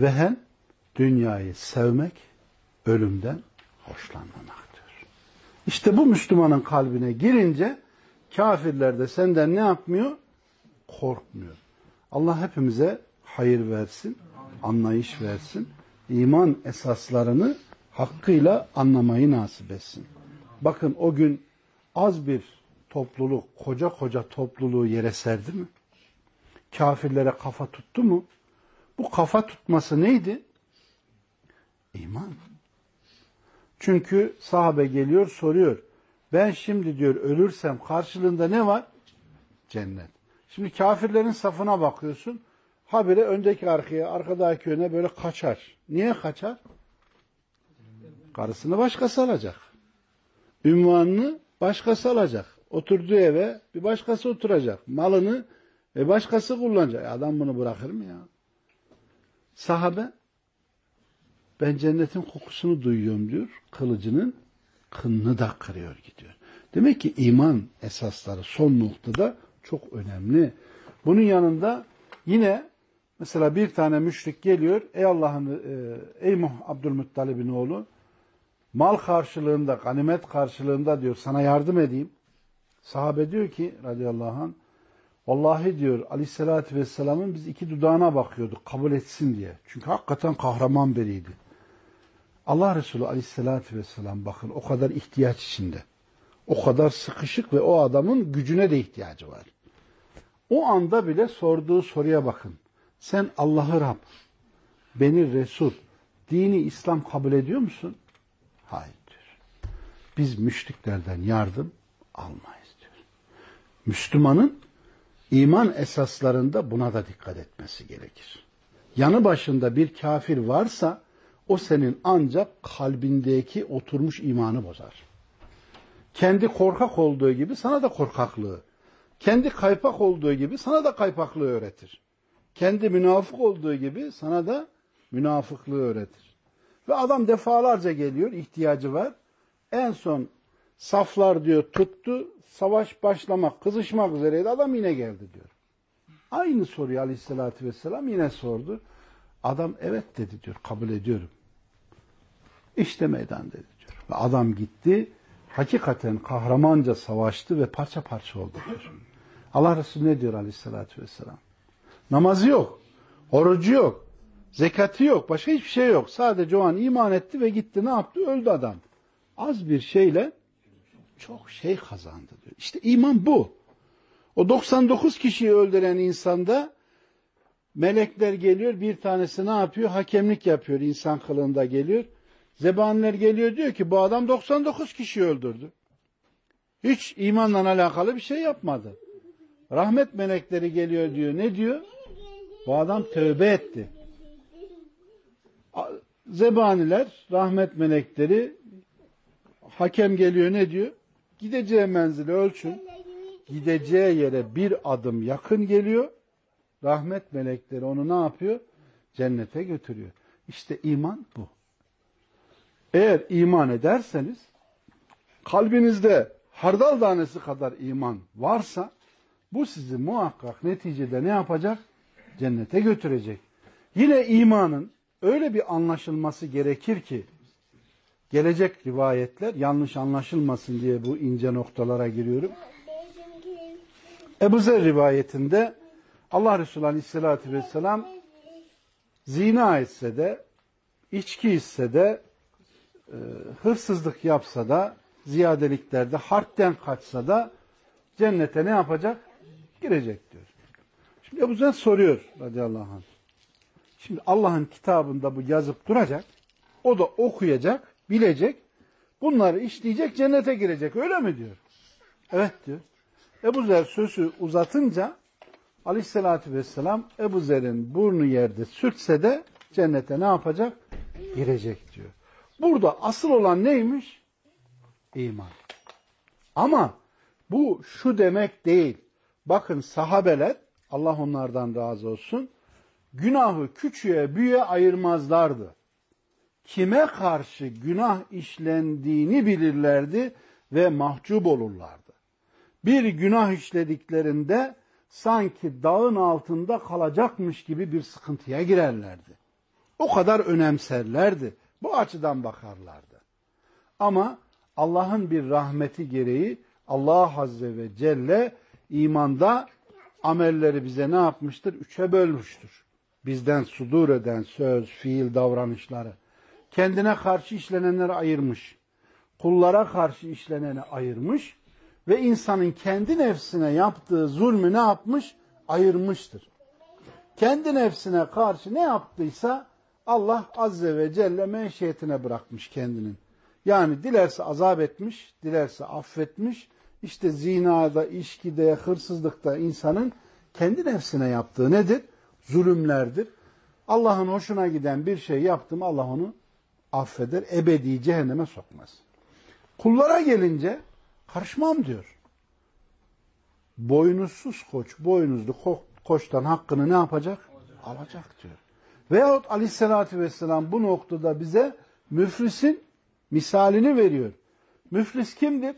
Vehen, dünyayı sevmek, ölümden hoşlanmamaktır. İşte bu Müslümanın kalbine girince kafirler de senden ne yapmıyor? Korkmuyor. Allah hepimize hayır versin, anlayış versin, iman esaslarını hakkıyla anlamayı nasip etsin. Bakın o gün az bir topluluk, koca koca topluluğu yere serdi mi? Kafirlere kafa tuttu mu? Bu kafa tutması neydi? İman. Çünkü sahabe geliyor soruyor. Ben şimdi diyor ölürsem karşılığında ne var? Cennet. Şimdi kafirlerin safına bakıyorsun. Habire öndeki arkaya, arkadaki öne böyle kaçar. Niye kaçar? Karısını başkası alacak. Ünvanını başkası alacak. Oturduğu eve bir başkası oturacak. Malını ve başkası kullanacak. Adam bunu bırakır mı ya? Sahabe ben cennetin kokusunu duyuyorum diyor. Kılıcının kınını da kırıyor gidiyor. Demek ki iman esasları son noktada çok önemli. Bunun yanında yine mesela bir tane müşrik geliyor. Ey Allah'ın e, ey Muh Abdülmuttalib'in oğlu mal karşılığında, ganimet karşılığında diyor sana yardım edeyim. Sahabe diyor ki radıyallahu anh Vallahi diyor aleyhissalatü vesselamın biz iki dudağına bakıyorduk kabul etsin diye. Çünkü hakikaten kahraman biriydi. Allah Resulü aleyhissalatü vesselam bakın o kadar ihtiyaç içinde. O kadar sıkışık ve o adamın gücüne de ihtiyacı var. O anda bile sorduğu soruya bakın. Sen Allah'ı Rab, beni Resul, dini İslam kabul ediyor musun? Hayır diyor. Biz müşriklerden yardım almayız diyor. Müslümanın İman esaslarında buna da dikkat etmesi gerekir. Yanı başında bir kafir varsa o senin ancak kalbindeki oturmuş imanı bozar. Kendi korkak olduğu gibi sana da korkaklığı, kendi kaypak olduğu gibi sana da kaypaklığı öğretir. Kendi münafık olduğu gibi sana da münafıklığı öğretir. Ve adam defalarca geliyor, ihtiyacı var. En son saflar diyor tuttu, savaş başlamak, kızışmak üzereydi. Adam yine geldi diyor. Aynı soruyu aleyhissalatü vesselam yine sordu. Adam evet dedi diyor, kabul ediyorum. İşte meydan dedi diyor. Ve adam gitti, hakikaten kahramanca savaştı ve parça parça oldu diyor. Allah Resulü ne diyor aleyhissalatü vesselam? Namazı yok. Orucu yok. Zekatı yok. Başka hiçbir şey yok. Sadece o an iman etti ve gitti ne yaptı? Öldü adam. Az bir şeyle çok şey kazandı diyor. İşte iman bu. O 99 kişiyi öldüren insanda melekler geliyor bir tanesi ne yapıyor? Hakemlik yapıyor insan kılığında geliyor. Zebaniler geliyor diyor ki bu adam 99 kişi öldürdü. Hiç imanla alakalı bir şey yapmadı. Rahmet melekleri geliyor diyor. Ne diyor? Bu adam tövbe etti. Zebaniler, rahmet melekleri hakem geliyor ne diyor? Gideceği menzili ölçün. Gideceği yere bir adım yakın geliyor. Rahmet melekleri onu ne yapıyor? Cennete götürüyor. İşte iman bu. Eğer iman ederseniz kalbinizde hardal tanesi kadar iman varsa bu sizi muhakkak neticede ne yapacak? Cennete götürecek. Yine imanın öyle bir anlaşılması gerekir ki gelecek rivayetler yanlış anlaşılmasın diye bu ince noktalara giriyorum. Ebu Zer rivayetinde Allah Resulü Aleyhisselatü Vesselam zina etse de içki etse de e, hırsızlık yapsa da ziyadeliklerde harpten kaçsa da cennete ne yapacak? Girecek diyor. Şimdi Ebu Zer soruyor radıyallahu anh. Şimdi Allah'ın kitabında bu yazıp duracak. O da okuyacak, bilecek. Bunları işleyecek, cennete girecek. Öyle mi diyor? Evet diyor. Ebu Zer sözü uzatınca aleyhissalatü vesselam Ebu Zer'in burnu yerde sürtse de cennete ne yapacak? Girecek diyor. Burada asıl olan neymiş? İman. Ama bu şu demek değil. Bakın sahabeler Allah onlardan razı olsun günahı küçüğe büyüğe ayırmazlardı. Kime karşı günah işlendiğini bilirlerdi ve mahcup olurlardı. Bir günah işlediklerinde sanki dağın altında kalacakmış gibi bir sıkıntıya girerlerdi. O kadar önemserlerdi. Bu açıdan bakarlardı. Ama Allah'ın bir rahmeti gereği Allah Azze ve Celle imanda amelleri bize ne yapmıştır? Üçe bölmüştür. Bizden sudur eden söz, fiil, davranışları. Kendine karşı işlenenleri ayırmış. Kullara karşı işleneni ayırmış. Ve insanın kendi nefsine yaptığı zulmü ne yapmış? Ayırmıştır. Kendi nefsine karşı ne yaptıysa Allah Azze ve Celle menşiyetine bırakmış kendinin. Yani dilerse azap etmiş, dilerse affetmiş. İşte zinada, işkide, hırsızlıkta insanın kendi nefsine yaptığı nedir? Zulümlerdir. Allah'ın hoşuna giden bir şey yaptım Allah onu affeder, ebedi cehenneme sokmaz. Kullara gelince karışmam diyor. Boynuzsuz koç, boynuzlu ko koçtan hakkını ne yapacak? Alacak diyor. Veyahut aleyhissalatü vesselam bu noktada bize müflisin misalini veriyor. Müflis kimdir?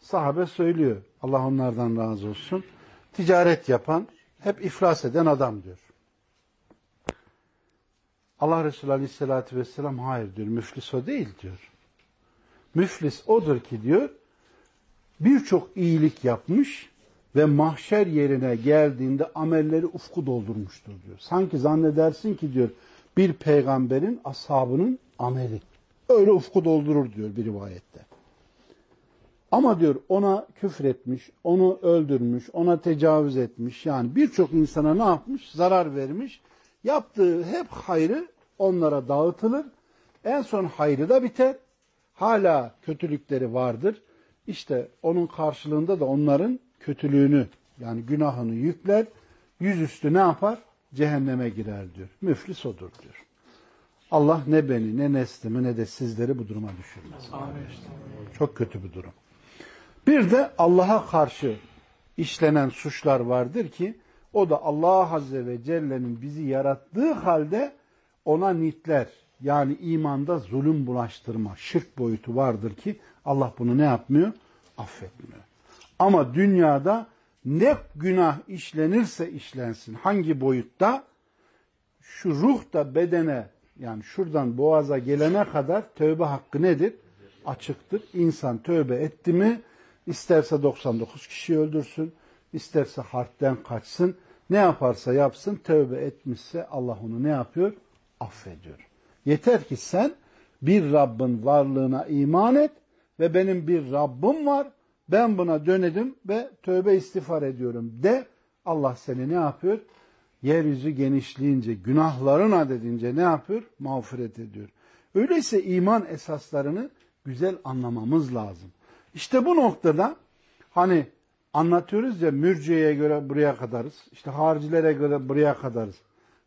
Sahabe söylüyor. Allah onlardan razı olsun. Ticaret yapan, hep iflas eden adam diyor. Allah Resulü Aleyhisselatü Vesselam hayır diyor. Müflis o değil diyor. Müflis odur ki diyor birçok iyilik yapmış ve mahşer yerine geldiğinde amelleri ufku doldurmuştur diyor. Sanki zannedersin ki diyor bir peygamberin ashabının ameli. Öyle ufku doldurur diyor bir rivayette. Ama diyor ona küfür etmiş, onu öldürmüş, ona tecavüz etmiş. Yani birçok insana ne yapmış? Zarar vermiş. Yaptığı hep hayrı onlara dağıtılır. En son hayrı da biter. Hala kötülükleri vardır. İşte onun karşılığında da onların kötülüğünü yani günahını yükler. Yüzüstü ne yapar? Cehenneme girer diyor. Müflis odur diyor. Allah ne beni ne neslimi ne de sizleri bu duruma düşürmez. Çok kötü bir durum. Bir de Allah'a karşı işlenen suçlar vardır ki o da Allah Azze ve Celle'nin bizi yarattığı halde ona nitler yani imanda zulüm bulaştırma, şirk boyutu vardır ki Allah bunu ne yapmıyor? Affetmiyor. Ama dünyada ne günah işlenirse işlensin hangi boyutta şu ruh da bedene yani şuradan boğaza gelene kadar tövbe hakkı nedir? Açıktır. İnsan tövbe etti mi isterse 99 kişi öldürsün, isterse harpten kaçsın Ne yaparsa yapsın tövbe etmişse Allah onu ne yapıyor? Affediyor. Yeter ki sen bir Rabbin varlığına iman et ve benim bir Rabbim var. Ben buna dönedim ve tövbe istiğfar ediyorum de Allah seni ne yapıyor? Yeryüzü genişleyince, günahların adedince ne yapıyor? Mağfiret ediyor. Öyleyse iman esaslarını güzel anlamamız lazım. İşte bu noktada hani anlatıyoruz ya mürciyeye göre buraya kadarız. İşte haricilere göre buraya kadarız.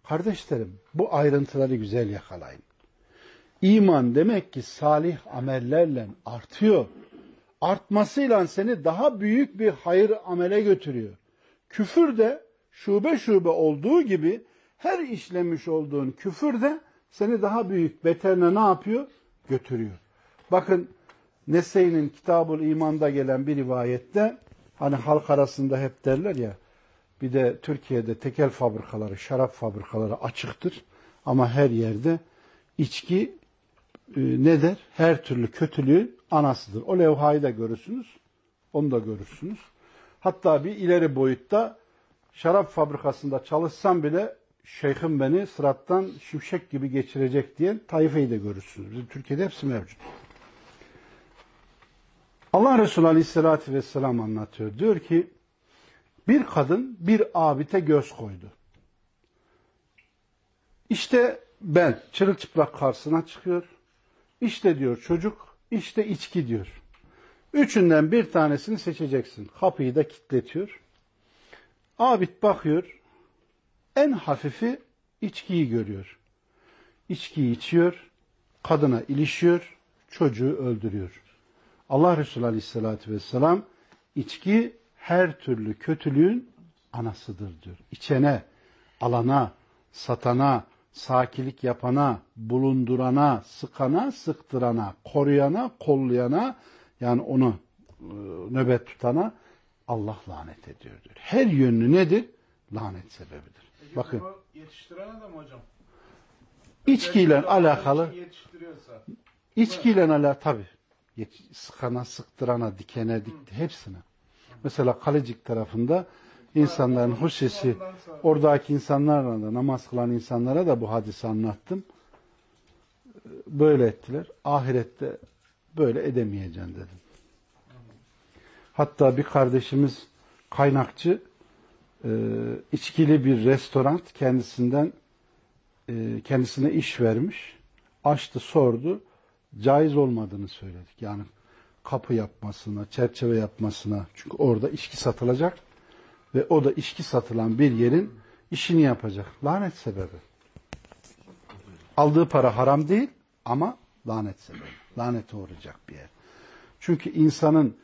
Kardeşlerim bu ayrıntıları güzel yakalayın. İman demek ki salih amellerle artıyor. Artmasıyla seni daha büyük bir hayır amele götürüyor. Küfür de şube şube olduğu gibi her işlemiş olduğun küfür de seni daha büyük beterine ne yapıyor? Götürüyor. Bakın Nese'nin Kitabul İman'da gelen bir rivayette hani halk arasında hep derler ya bir de Türkiye'de tekel fabrikaları, şarap fabrikaları açıktır. Ama her yerde içki e, ne der? Her türlü kötülüğün anasıdır. O levhayı da görürsünüz. Onu da görürsünüz. Hatta bir ileri boyutta şarap fabrikasında çalışsam bile şeyhim beni sırattan şimşek gibi geçirecek diyen taifeyi de görürsünüz. Bizim Türkiye'de hepsi mevcut. Allah Resulü Aleyhisselatü Vesselam anlatıyor. Diyor ki bir kadın bir abite göz koydu. İşte ben çırılçıplak karşısına çıkıyor. İşte diyor çocuk, işte içki diyor. Üçünden bir tanesini seçeceksin. Kapıyı da kilitletiyor. Abid bakıyor. En hafifi içkiyi görüyor. İçkiyi içiyor. Kadına ilişiyor. Çocuğu öldürüyor. Allah Resulü Aleyhisselatü Vesselam içki her türlü kötülüğün anasıdır diyor. İçene, alana, satana, sakilik yapana, bulundurana, sıkana, sıktırana, koruyana, kollayana yani onu e, nöbet tutana Allah lanet ediyor diyor. Her yönlü nedir? Lanet sebebidir. Peki Bakın. de mi hocam? İçkiyle alakalı. İçkiyle alakalı tabi. Sıkana, sıktırana, dikene, dik, hepsine. Mesela Kalecik tarafında insanların huşesi, oradaki insanlarla da namaz kılan insanlara da bu hadisi anlattım. Böyle ettiler. Ahirette böyle edemeyeceksin dedim. Hatta bir kardeşimiz kaynakçı e, içkili bir restoran kendisinden e, kendisine iş vermiş. Açtı sordu. Caiz olmadığını söyledik. Yani kapı yapmasına, çerçeve yapmasına. Çünkü orada içki satılacak ve o da içki satılan bir yerin işini yapacak. Lanet sebebi. Aldığı para haram değil ama lanet sebebi. Lanete uğrayacak bir yer. Çünkü insanın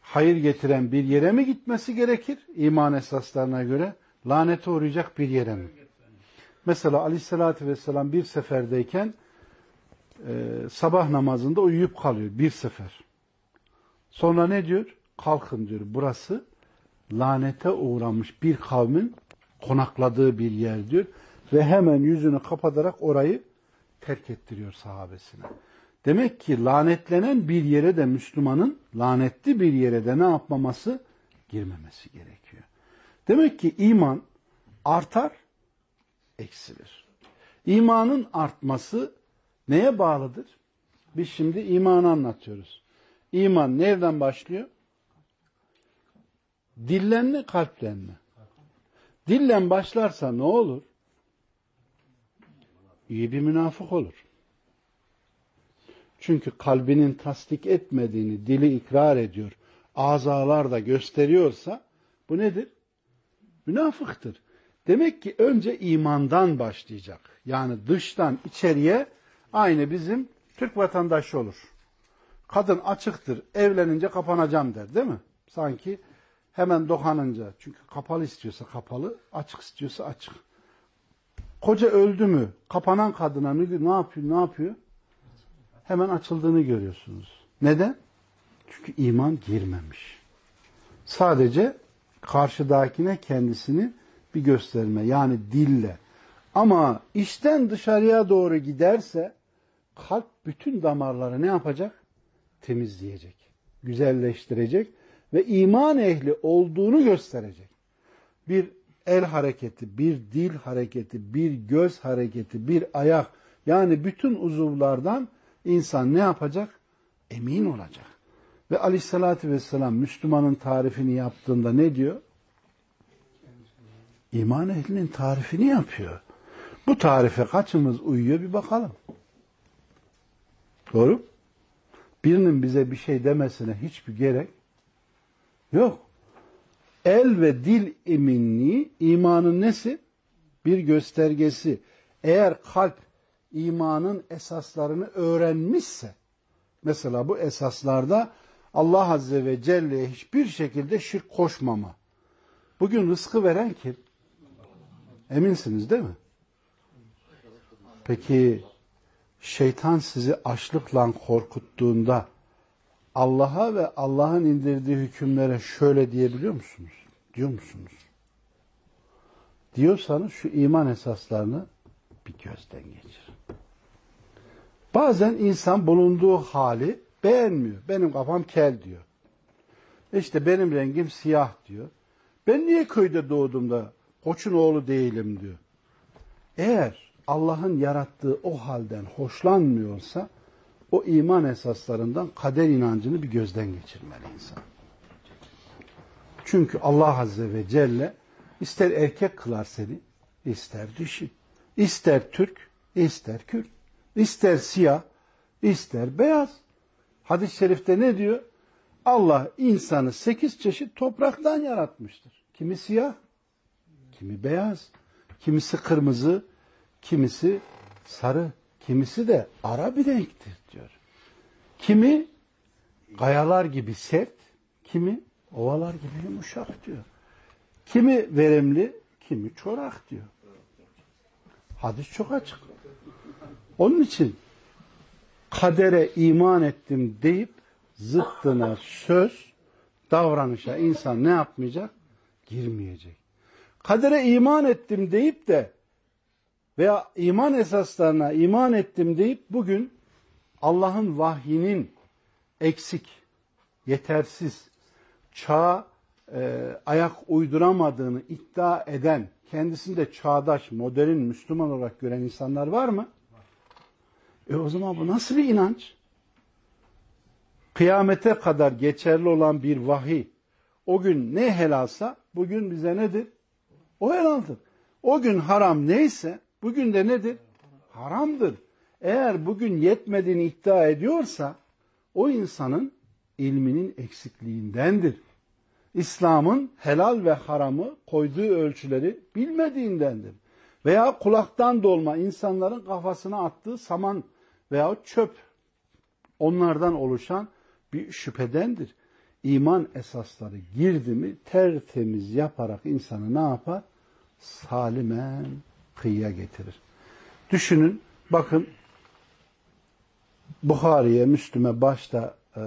hayır getiren bir yere mi gitmesi gerekir? İman esaslarına göre lanete uğrayacak bir yere mi? Mesela aleyhissalatü vesselam bir seferdeyken e, sabah namazında uyuyup kalıyor bir sefer. Sonra ne diyor? Kalkın diyor. Burası lanete uğramış bir kavmin konakladığı bir yer diyor. Ve hemen yüzünü kapatarak orayı terk ettiriyor sahabesine. Demek ki lanetlenen bir yere de Müslümanın lanetli bir yere de ne yapmaması? Girmemesi gerekiyor. Demek ki iman artar, eksilir. İmanın artması neye bağlıdır? Biz şimdi imanı anlatıyoruz. İman nereden başlıyor? Dillen mi, kalplen mi? Dillen başlarsa ne olur? İyi bir münafık olur. Çünkü kalbinin tasdik etmediğini dili ikrar ediyor, azalar da gösteriyorsa bu nedir? Münafıktır. Demek ki önce imandan başlayacak. Yani dıştan içeriye aynı bizim Türk vatandaşı olur. Kadın açıktır, evlenince kapanacağım der değil mi? Sanki hemen dokanınca. Çünkü kapalı istiyorsa kapalı, açık istiyorsa açık. Koca öldü mü? Kapanan kadına ne yapıyor? Ne yapıyor? Hemen açıldığını görüyorsunuz. Neden? Çünkü iman girmemiş. Sadece karşıdakine kendisini bir gösterme. Yani dille. Ama içten dışarıya doğru giderse kalp bütün damarları ne yapacak? Temizleyecek. Güzelleştirecek ve iman ehli olduğunu gösterecek. Bir el hareketi, bir dil hareketi, bir göz hareketi, bir ayak yani bütün uzuvlardan insan ne yapacak? Emin olacak. Ve aleyhissalatü vesselam Müslümanın tarifini yaptığında ne diyor? İman ehlinin tarifini yapıyor. Bu tarife kaçımız uyuyor bir bakalım. Doğru Birinin bize bir şey demesine hiçbir gerek yok. El ve dil eminliği imanın nesi? Bir göstergesi. Eğer kalp imanın esaslarını öğrenmişse, mesela bu esaslarda Allah Azze ve Celle'ye hiçbir şekilde şirk koşmama. Bugün rızkı veren kim? Eminsiniz değil mi? Peki şeytan sizi açlıkla korkuttuğunda Allah'a ve Allah'ın indirdiği hükümlere şöyle diyebiliyor musunuz? Diyor musunuz? Diyorsanız şu iman esaslarını bir gözden geçir. Bazen insan bulunduğu hali beğenmiyor. Benim kafam kel diyor. İşte benim rengim siyah diyor. Ben niye köyde doğdum da koçun oğlu değilim diyor. Eğer Allah'ın yarattığı o halden hoşlanmıyorsa o iman esaslarından kader inancını bir gözden geçirmeli insan. Çünkü Allah Azze ve Celle ister erkek kılar seni, ister dişi, ister Türk, ister Kürt, ister siyah, ister beyaz. Hadis-i şerifte ne diyor? Allah insanı sekiz çeşit topraktan yaratmıştır. Kimi siyah, kimi beyaz, kimisi kırmızı, kimisi sarı, kimisi de ara bir renktir diyor. Kimi kayalar gibi sert, kimi ovalar gibi yumuşak diyor. Kimi verimli, kimi çorak diyor. Hadis çok açık. Onun için kadere iman ettim deyip zıttına söz, davranışa insan ne yapmayacak? Girmeyecek. Kadere iman ettim deyip de veya iman esaslarına iman ettim deyip bugün Allah'ın vahyinin eksik, yetersiz, çağa e, ayak uyduramadığını iddia eden, kendisinde çağdaş, modern, Müslüman olarak gören insanlar var mı? E o zaman bu nasıl bir inanç? Kıyamete kadar geçerli olan bir vahiy, o gün ne helalsa bugün bize nedir? O helaldir. O gün haram neyse bugün de nedir? Haramdır. Eğer bugün yetmediğini iddia ediyorsa o insanın ilminin eksikliğindendir. İslam'ın helal ve haramı koyduğu ölçüleri bilmediğindendir. Veya kulaktan dolma insanların kafasına attığı saman veya çöp onlardan oluşan bir şüphedendir. İman esasları girdi mi tertemiz yaparak insanı ne yapar? Salimen kıyıya getirir. Düşünün, bakın Bukhari'ye, Müslüme başta e,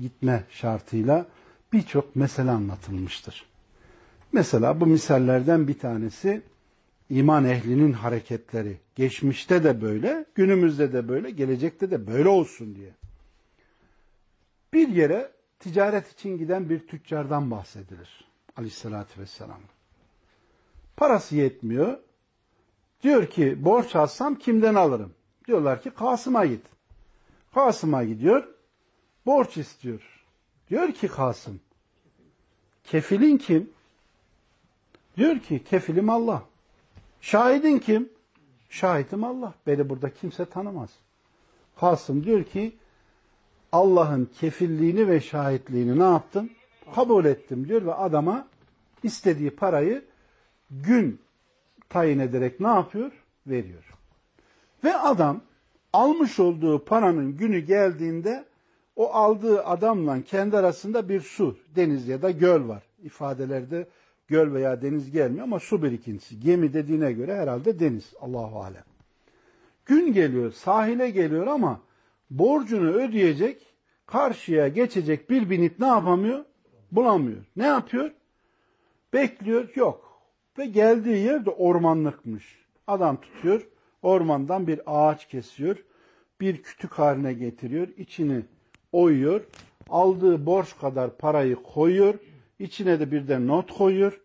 gitme şartıyla birçok mesele anlatılmıştır. Mesela bu misallerden bir tanesi iman ehlinin hareketleri. Geçmişte de böyle, günümüzde de böyle, gelecekte de böyle olsun diye. Bir yere ticaret için giden bir tüccardan bahsedilir. Aleyhissalatü vesselam. Parası yetmiyor. Diyor ki borç alsam kimden alırım? Diyorlar ki Kasım'a git. Kasım'a gidiyor. Borç istiyor. Diyor ki Kasım. Kefilin kim? Diyor ki kefilim Allah. Şahidin kim? Şahidim Allah. Beni burada kimse tanımaz. Kasım diyor ki Allah'ın kefilliğini ve şahitliğini ne yaptım? Kabul ettim diyor ve adama istediği parayı gün tayin ederek ne yapıyor? Veriyor. Ve adam almış olduğu paranın günü geldiğinde o aldığı adamla kendi arasında bir su, deniz ya da göl var. İfadelerde göl veya deniz gelmiyor ama su birikintisi. Gemi dediğine göre herhalde deniz. Allahu alem. Gün geliyor, sahile geliyor ama borcunu ödeyecek, karşıya geçecek bir binit ne yapamıyor? Bulamıyor. Ne yapıyor? Bekliyor, yok. Ve geldiği yer de ormanlıkmış. Adam tutuyor, ormandan bir ağaç kesiyor, bir kütük haline getiriyor, içini oyuyor, aldığı borç kadar parayı koyuyor, içine de bir de not koyuyor.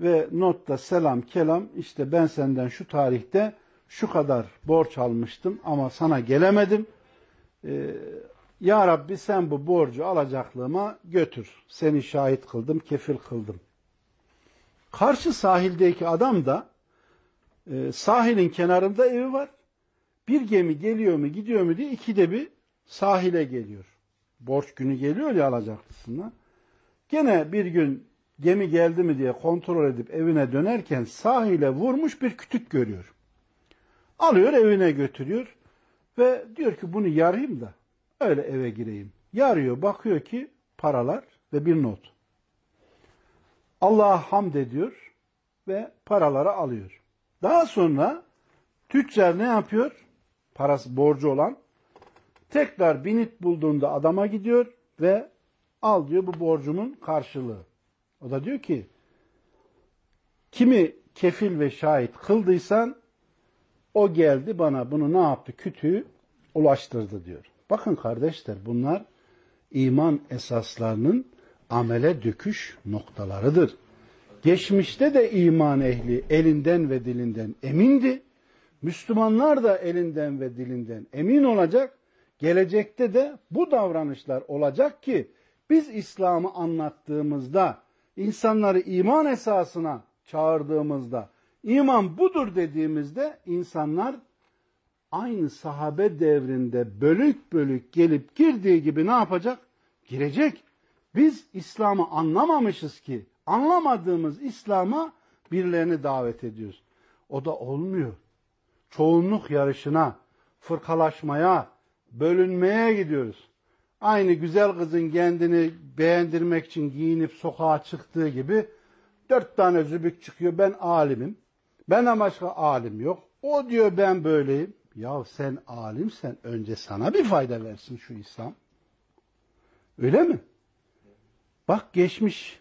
ve notta selam kelam işte ben senden şu tarihte şu kadar borç almıştım ama sana gelemedim. Ee, ya Rabbi sen bu borcu alacaklığıma götür. Seni şahit kıldım, kefil kıldım. Karşı sahildeki adam da e, sahilin kenarında evi var. Bir gemi geliyor mu gidiyor mu diye ikide bir sahile geliyor. Borç günü geliyor ya alacaklısından. Gene bir gün gemi geldi mi diye kontrol edip evine dönerken sahile vurmuş bir kütük görüyor. Alıyor evine götürüyor ve diyor ki bunu yarayım da öyle eve gireyim. Yarıyor bakıyor ki paralar ve bir not. Allah'a hamd ediyor ve paraları alıyor. Daha sonra tüccar ne yapıyor? Parası borcu olan tekrar binit bulduğunda adama gidiyor ve al diyor bu borcumun karşılığı. O da diyor ki kimi kefil ve şahit kıldıysan o geldi bana bunu ne yaptı? Kütüğü ulaştırdı diyor. Bakın kardeşler bunlar iman esaslarının amele döküş noktalarıdır. Geçmişte de iman ehli elinden ve dilinden emindi. Müslümanlar da elinden ve dilinden emin olacak. Gelecekte de bu davranışlar olacak ki biz İslam'ı anlattığımızda, insanları iman esasına çağırdığımızda, iman budur dediğimizde insanlar aynı sahabe devrinde bölük bölük gelip girdiği gibi ne yapacak? Girecek. Biz İslam'ı anlamamışız ki, anlamadığımız İslam'a birilerini davet ediyoruz. O da olmuyor. Çoğunluk yarışına, fırkalaşmaya, bölünmeye gidiyoruz. Aynı güzel kızın kendini beğendirmek için giyinip sokağa çıktığı gibi dört tane zübük çıkıyor. Ben alimim. Benden başka alim yok. O diyor ben böyleyim. Ya sen alimsen önce sana bir fayda versin şu İslam. Öyle mi? Bak geçmiş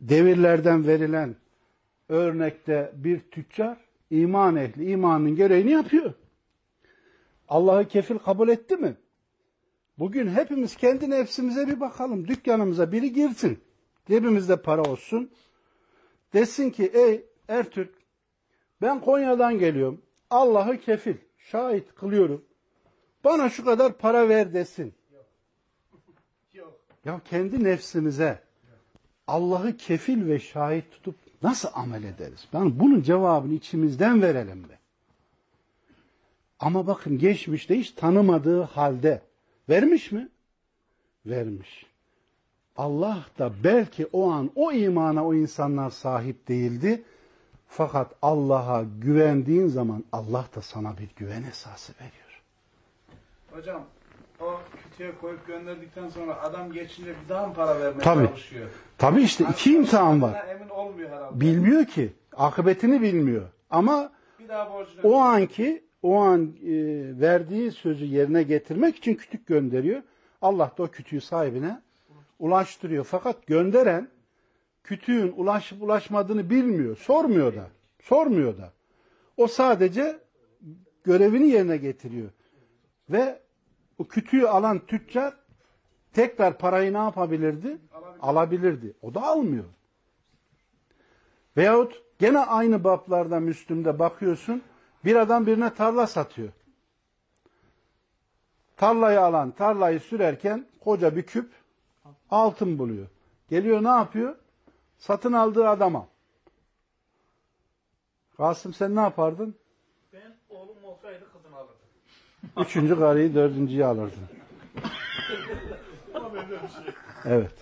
devirlerden verilen örnekte bir tüccar iman ehli imanın gereğini yapıyor. Allah'ı kefil kabul etti mi? Bugün hepimiz kendi nefsimize bir bakalım. Dükkanımıza biri girsin. Cebimizde para olsun. Desin ki ey Ertürk ben Konya'dan geliyorum. Allah'ı kefil, şahit kılıyorum. Bana şu kadar para ver desin. Ya kendi nefsimize Allah'ı kefil ve şahit tutup nasıl amel ederiz? Ben bunun cevabını içimizden verelim be. Ama bakın geçmişte hiç tanımadığı halde vermiş mi? Vermiş. Allah da belki o an o imana o insanlar sahip değildi. Fakat Allah'a güvendiğin zaman Allah da sana bir güven esası veriyor. Hocam o kütüğe koyup gönderdikten sonra adam geçince bir daha mı para vermeye Tabii. çalışıyor? Tabii işte iki imtihan var. Emin olmuyor herhalde. Bilmiyor ki. Akıbetini bilmiyor. Ama bir daha borcunu o anki o an e, verdiği sözü yerine getirmek için kütük gönderiyor. Allah da o kütüğü sahibine ulaştırıyor. Fakat gönderen kütüğün ulaşıp ulaşmadığını bilmiyor. Sormuyor da. Sormuyor da. O sadece görevini yerine getiriyor. Ve o kütüğü alan tüccar tekrar parayı ne yapabilirdi? Alabilirdi. O da almıyor. Veyahut gene aynı bablarda Müslüm'de bakıyorsun bir adam birine tarla satıyor. Tarlayı alan tarlayı sürerken koca bir küp altın buluyor. Geliyor ne yapıyor? Satın aldığı adama. Kasım sen ne yapardın? Üçüncü karıyı dördüncüyü alırdın. Evet.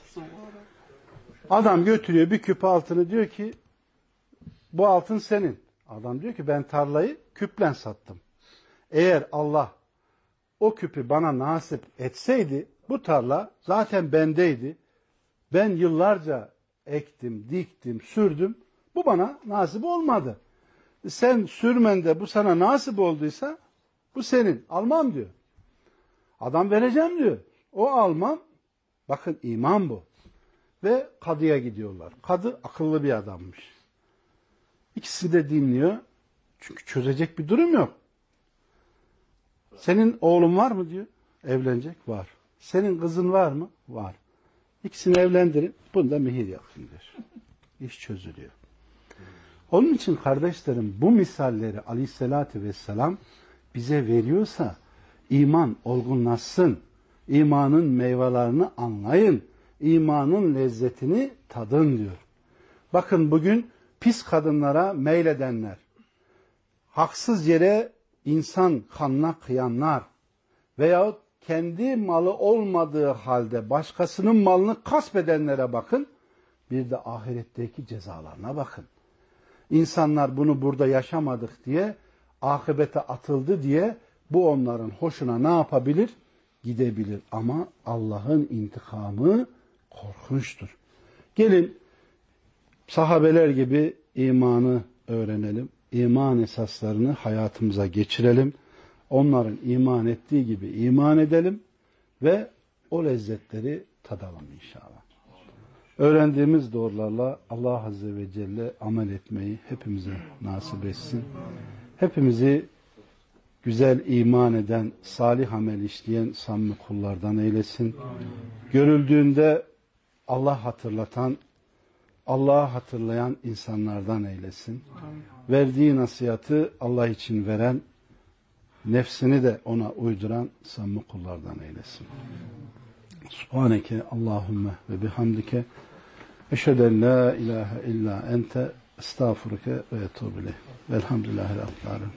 Adam götürüyor bir küp altını diyor ki bu altın senin. Adam diyor ki ben tarlayı küplen sattım. Eğer Allah o küpü bana nasip etseydi bu tarla zaten bendeydi. Ben yıllarca ektim, diktim, sürdüm. Bu bana nasip olmadı. Sen sürmende bu sana nasip olduysa bu senin. Almam diyor. Adam vereceğim diyor. O almam. Bakın iman bu. Ve kadıya gidiyorlar. Kadı akıllı bir adammış. İkisi de dinliyor. Çünkü çözecek bir durum yok. Senin oğlun var mı diyor. Evlenecek. Var. Senin kızın var mı? Var. İkisini evlendirin. Bunda mihir yapın diyor. İş çözülüyor. Onun için kardeşlerim bu misalleri aleyhissalatü vesselam bize veriyorsa iman olgunlaşsın. İmanın meyvelerini anlayın. İmanın lezzetini tadın diyor. Bakın bugün pis kadınlara meyledenler, haksız yere insan kanına kıyanlar veyahut kendi malı olmadığı halde başkasının malını kasbedenlere bakın. Bir de ahiretteki cezalarına bakın. İnsanlar bunu burada yaşamadık diye akıbete atıldı diye bu onların hoşuna ne yapabilir? Gidebilir. Ama Allah'ın intikamı korkunçtur. Gelin sahabeler gibi imanı öğrenelim. İman esaslarını hayatımıza geçirelim. Onların iman ettiği gibi iman edelim ve o lezzetleri tadalım inşallah. Öğrendiğimiz doğrularla Allah Azze ve Celle amel etmeyi hepimize nasip etsin. Hepimizi güzel iman eden, salih amel işleyen samimi kullardan eylesin. Görüldüğünde Allah hatırlatan, Allah'ı hatırlayan insanlardan eylesin. Verdiği nasihatı Allah için veren, nefsini de ona uyduran samimi kullardan eylesin. Subhaneke Allahümme ve bihamdike eşheden la ilahe illa ente estağfurke ve etubile. Velhamdülillahi Rabbil Alemin.